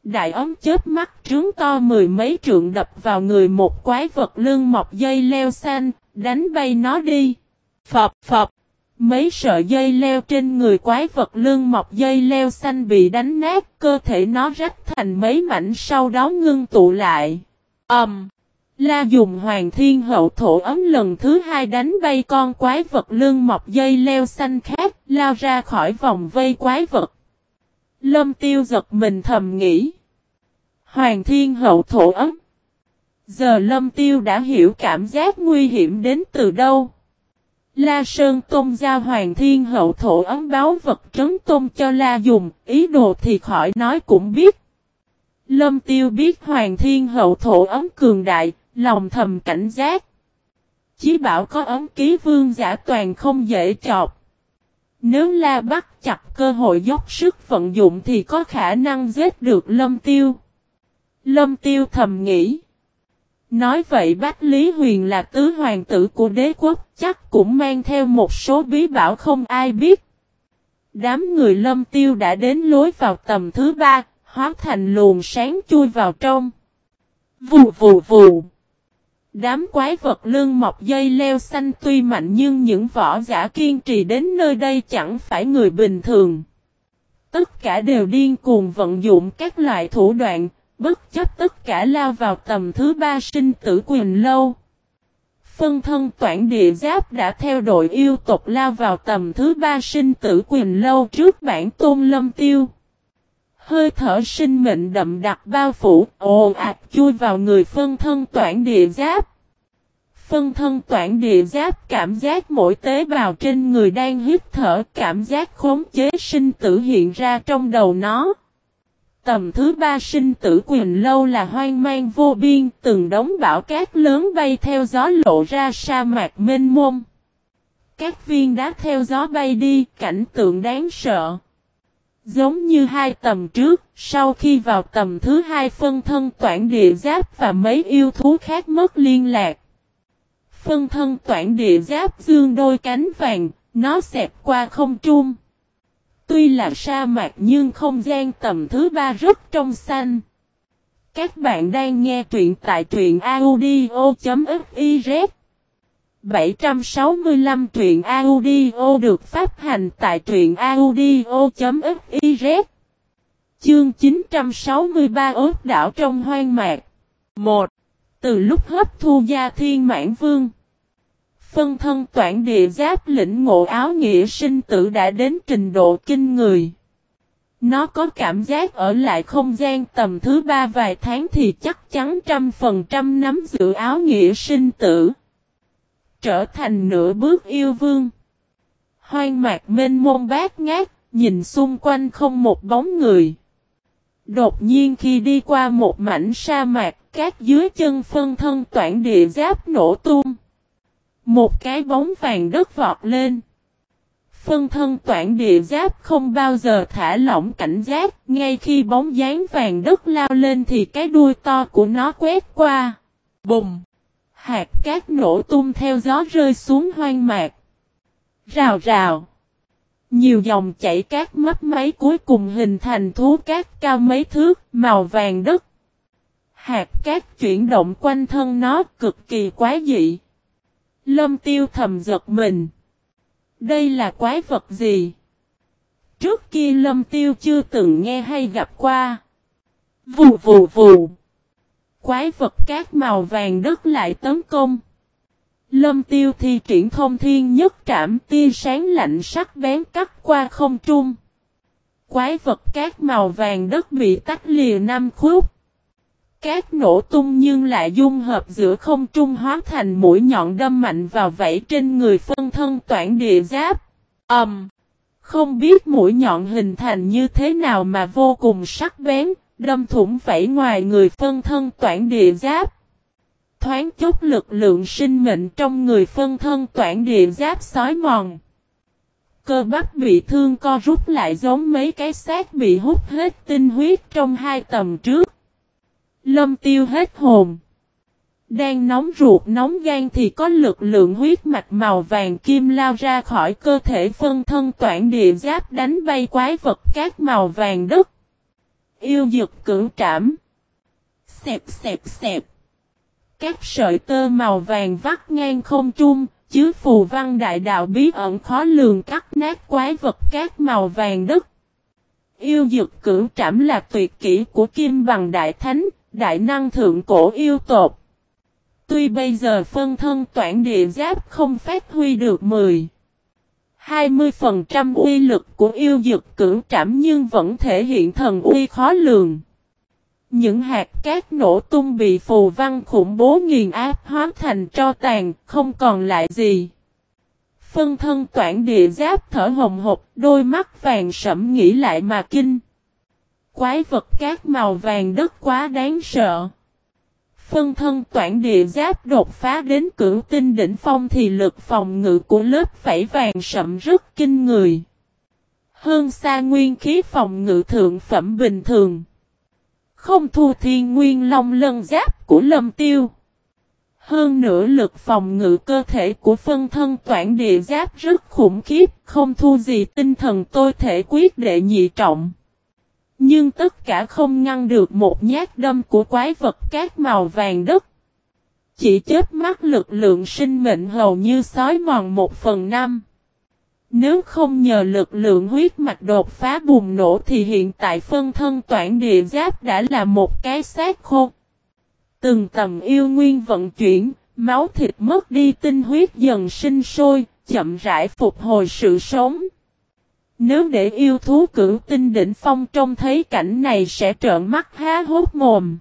Đại ống chớp mắt trướng to mười mấy trượng đập vào người một quái vật lưng mọc dây leo xanh, đánh bay nó đi. Phập phập. Mấy sợi dây leo trên người quái vật lưng mọc dây leo xanh bị đánh nát, cơ thể nó rách thành mấy mảnh sau đó ngưng tụ lại. Ầm. Um, La dùng hoàng thiên hậu thổ ấm lần thứ hai đánh bay con quái vật lưng mọc dây leo xanh khác, lao ra khỏi vòng vây quái vật. Lâm tiêu giật mình thầm nghĩ. Hoàng thiên hậu thổ ấm. Giờ lâm tiêu đã hiểu cảm giác nguy hiểm đến từ đâu. La Sơn Tôn giao Hoàng Thiên Hậu thổ ấm báo vật trấn tôn cho La dùng, ý đồ thì khỏi nói cũng biết. Lâm Tiêu biết Hoàng Thiên Hậu thổ ấm cường đại, lòng thầm cảnh giác. Chí bảo có ấm ký vương giả toàn không dễ chọc. Nếu La bắt chặt cơ hội dốc sức vận dụng thì có khả năng giết được Lâm Tiêu. Lâm Tiêu thầm nghĩ. Nói vậy Bách Lý Huyền là tứ hoàng tử của đế quốc chắc cũng mang theo một số bí bảo không ai biết. Đám người lâm tiêu đã đến lối vào tầm thứ ba, hóa thành luồng sáng chui vào trong. Vù vù vù. Đám quái vật lưng mọc dây leo xanh tuy mạnh nhưng những võ giả kiên trì đến nơi đây chẳng phải người bình thường. Tất cả đều điên cuồng vận dụng các loại thủ đoạn, bất chấp tất cả lao vào tầm thứ ba sinh tử quyền lâu. Phân thân toản địa giáp đã theo đội yêu tộc lao vào tầm thứ ba sinh tử quyền lâu trước bản tôn lâm tiêu. Hơi thở sinh mệnh đậm đặc bao phủ, ồ ạt chui vào người phân thân toản địa giáp. Phân thân toản địa giáp cảm giác mỗi tế bào trên người đang hít thở, cảm giác khống chế sinh tử hiện ra trong đầu nó. Tầm thứ ba sinh tử quyền lâu là hoang mang vô biên, từng đống bão cát lớn bay theo gió lộ ra sa mạc mênh mông. Các viên đá theo gió bay đi, cảnh tượng đáng sợ. Giống như hai tầm trước, sau khi vào tầm thứ hai phân thân toản địa giáp và mấy yêu thú khác mất liên lạc. Phân thân toản địa giáp dương đôi cánh vàng, nó xẹp qua không trung. Tuy là sa mạc nhưng không gian tầm thứ ba rất trong xanh. Các bạn đang nghe truyện tại truyện audio.fif 765 truyện audio được phát hành tại truyện audio.fiz Chương 963 ớt đảo trong hoang mạc 1. Từ lúc hấp thu gia thiên mãn vương, Phân thân toản địa giáp lĩnh ngộ áo nghĩa sinh tử đã đến trình độ kinh người. Nó có cảm giác ở lại không gian tầm thứ ba vài tháng thì chắc chắn trăm phần trăm nắm giữ áo nghĩa sinh tử. Trở thành nửa bước yêu vương. Hoang mạc mênh mông bát ngát, nhìn xung quanh không một bóng người. Đột nhiên khi đi qua một mảnh sa mạc, các dưới chân phân thân toản địa giáp nổ tung. Một cái bóng vàng đất vọt lên. Phân thân toản địa giáp không bao giờ thả lỏng cảnh giác, ngay khi bóng dáng vàng đất lao lên thì cái đuôi to của nó quét qua. Bùng! Hạt cát nổ tung theo gió rơi xuống hoang mạc. Rào rào! Nhiều dòng chảy cát mấp máy cuối cùng hình thành thú cát cao mấy thước, màu vàng đất. Hạt cát chuyển động quanh thân nó cực kỳ quái dị. Lâm tiêu thầm giật mình. Đây là quái vật gì? Trước kia lâm tiêu chưa từng nghe hay gặp qua. Vù vù vù. Quái vật cát màu vàng đất lại tấn công. Lâm tiêu thi triển thông thiên nhất trảm tia sáng lạnh sắc bén cắt qua không trung. Quái vật cát màu vàng đất bị tách lìa năm khúc. Cát nổ tung nhưng lại dung hợp giữa không trung hóa thành mũi nhọn đâm mạnh vào vảy trên người phân thân toản địa giáp. ầm. Um, không biết mũi nhọn hình thành như thế nào mà vô cùng sắc bén, đâm thủng vẫy ngoài người phân thân toản địa giáp. Thoáng chút lực lượng sinh mệnh trong người phân thân toản địa giáp sói mòn. Cơ bắp bị thương co rút lại giống mấy cái xác bị hút hết tinh huyết trong hai tầm trước. Lâm tiêu hết hồn. Đang nóng ruột, nóng gan thì có lực lượng huyết mạch màu vàng kim lao ra khỏi cơ thể phân thân toản địa giáp đánh bay quái vật các màu vàng đất. Yêu dực cưỡng trảm. Xẹp xẹp xẹp. Các sợi tơ màu vàng vắt ngang không trung, chứa phù văn đại đạo bí ẩn khó lường cắt nát quái vật các màu vàng đất. Yêu dực cưỡng trảm là tuyệt kỹ của kim bằng đại thánh, đại năng thượng cổ yêu tột. Tuy bây giờ phân thân toản địa giáp không phát huy được 10. 20% uy lực của yêu dực cưỡng trảm nhưng vẫn thể hiện thần uy khó lường. Những hạt cát nổ tung bị phù văn khủng bố nghiền áp hóa thành tro tàn, không còn lại gì. Phân thân toản địa giáp thở hồng hộc, đôi mắt vàng sẫm nghĩ lại mà kinh. Quái vật cát màu vàng đất quá đáng sợ. Phân thân toản địa giáp đột phá đến cửu tinh đỉnh phong thì lực phòng ngự của lớp phẩy vàng sậm rất kinh người. Hơn xa nguyên khí phòng ngự thượng phẩm bình thường. Không thua thiên nguyên long lân giáp của lâm tiêu. Hơn nữa lực phòng ngự cơ thể của phân thân toản địa giáp rất khủng khiếp, không thu gì tinh thần tôi thể quyết đệ nhị trọng. Nhưng tất cả không ngăn được một nhát đâm của quái vật cát màu vàng đất. Chỉ chết mắt lực lượng sinh mệnh hầu như sói mòn một phần năm. Nếu không nhờ lực lượng huyết mạch đột phá bùng nổ thì hiện tại phân thân toản địa giáp đã là một cái xác khô. Từng tầm yêu nguyên vận chuyển, máu thịt mất đi tinh huyết dần sinh sôi, chậm rãi phục hồi sự sống. Nếu để yêu thú cửu tinh đỉnh phong trông thấy cảnh này sẽ trợn mắt há hốt mồm.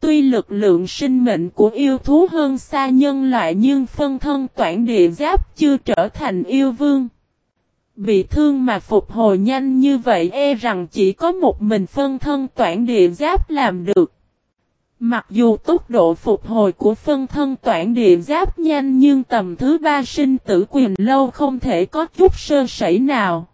Tuy lực lượng sinh mệnh của yêu thú hơn xa nhân loại nhưng phân thân toản địa giáp chưa trở thành yêu vương. Bị thương mà phục hồi nhanh như vậy e rằng chỉ có một mình phân thân toản địa giáp làm được. Mặc dù tốc độ phục hồi của phân thân toản địa giáp nhanh nhưng tầm thứ ba sinh tử quyền lâu không thể có chút sơ sẩy nào.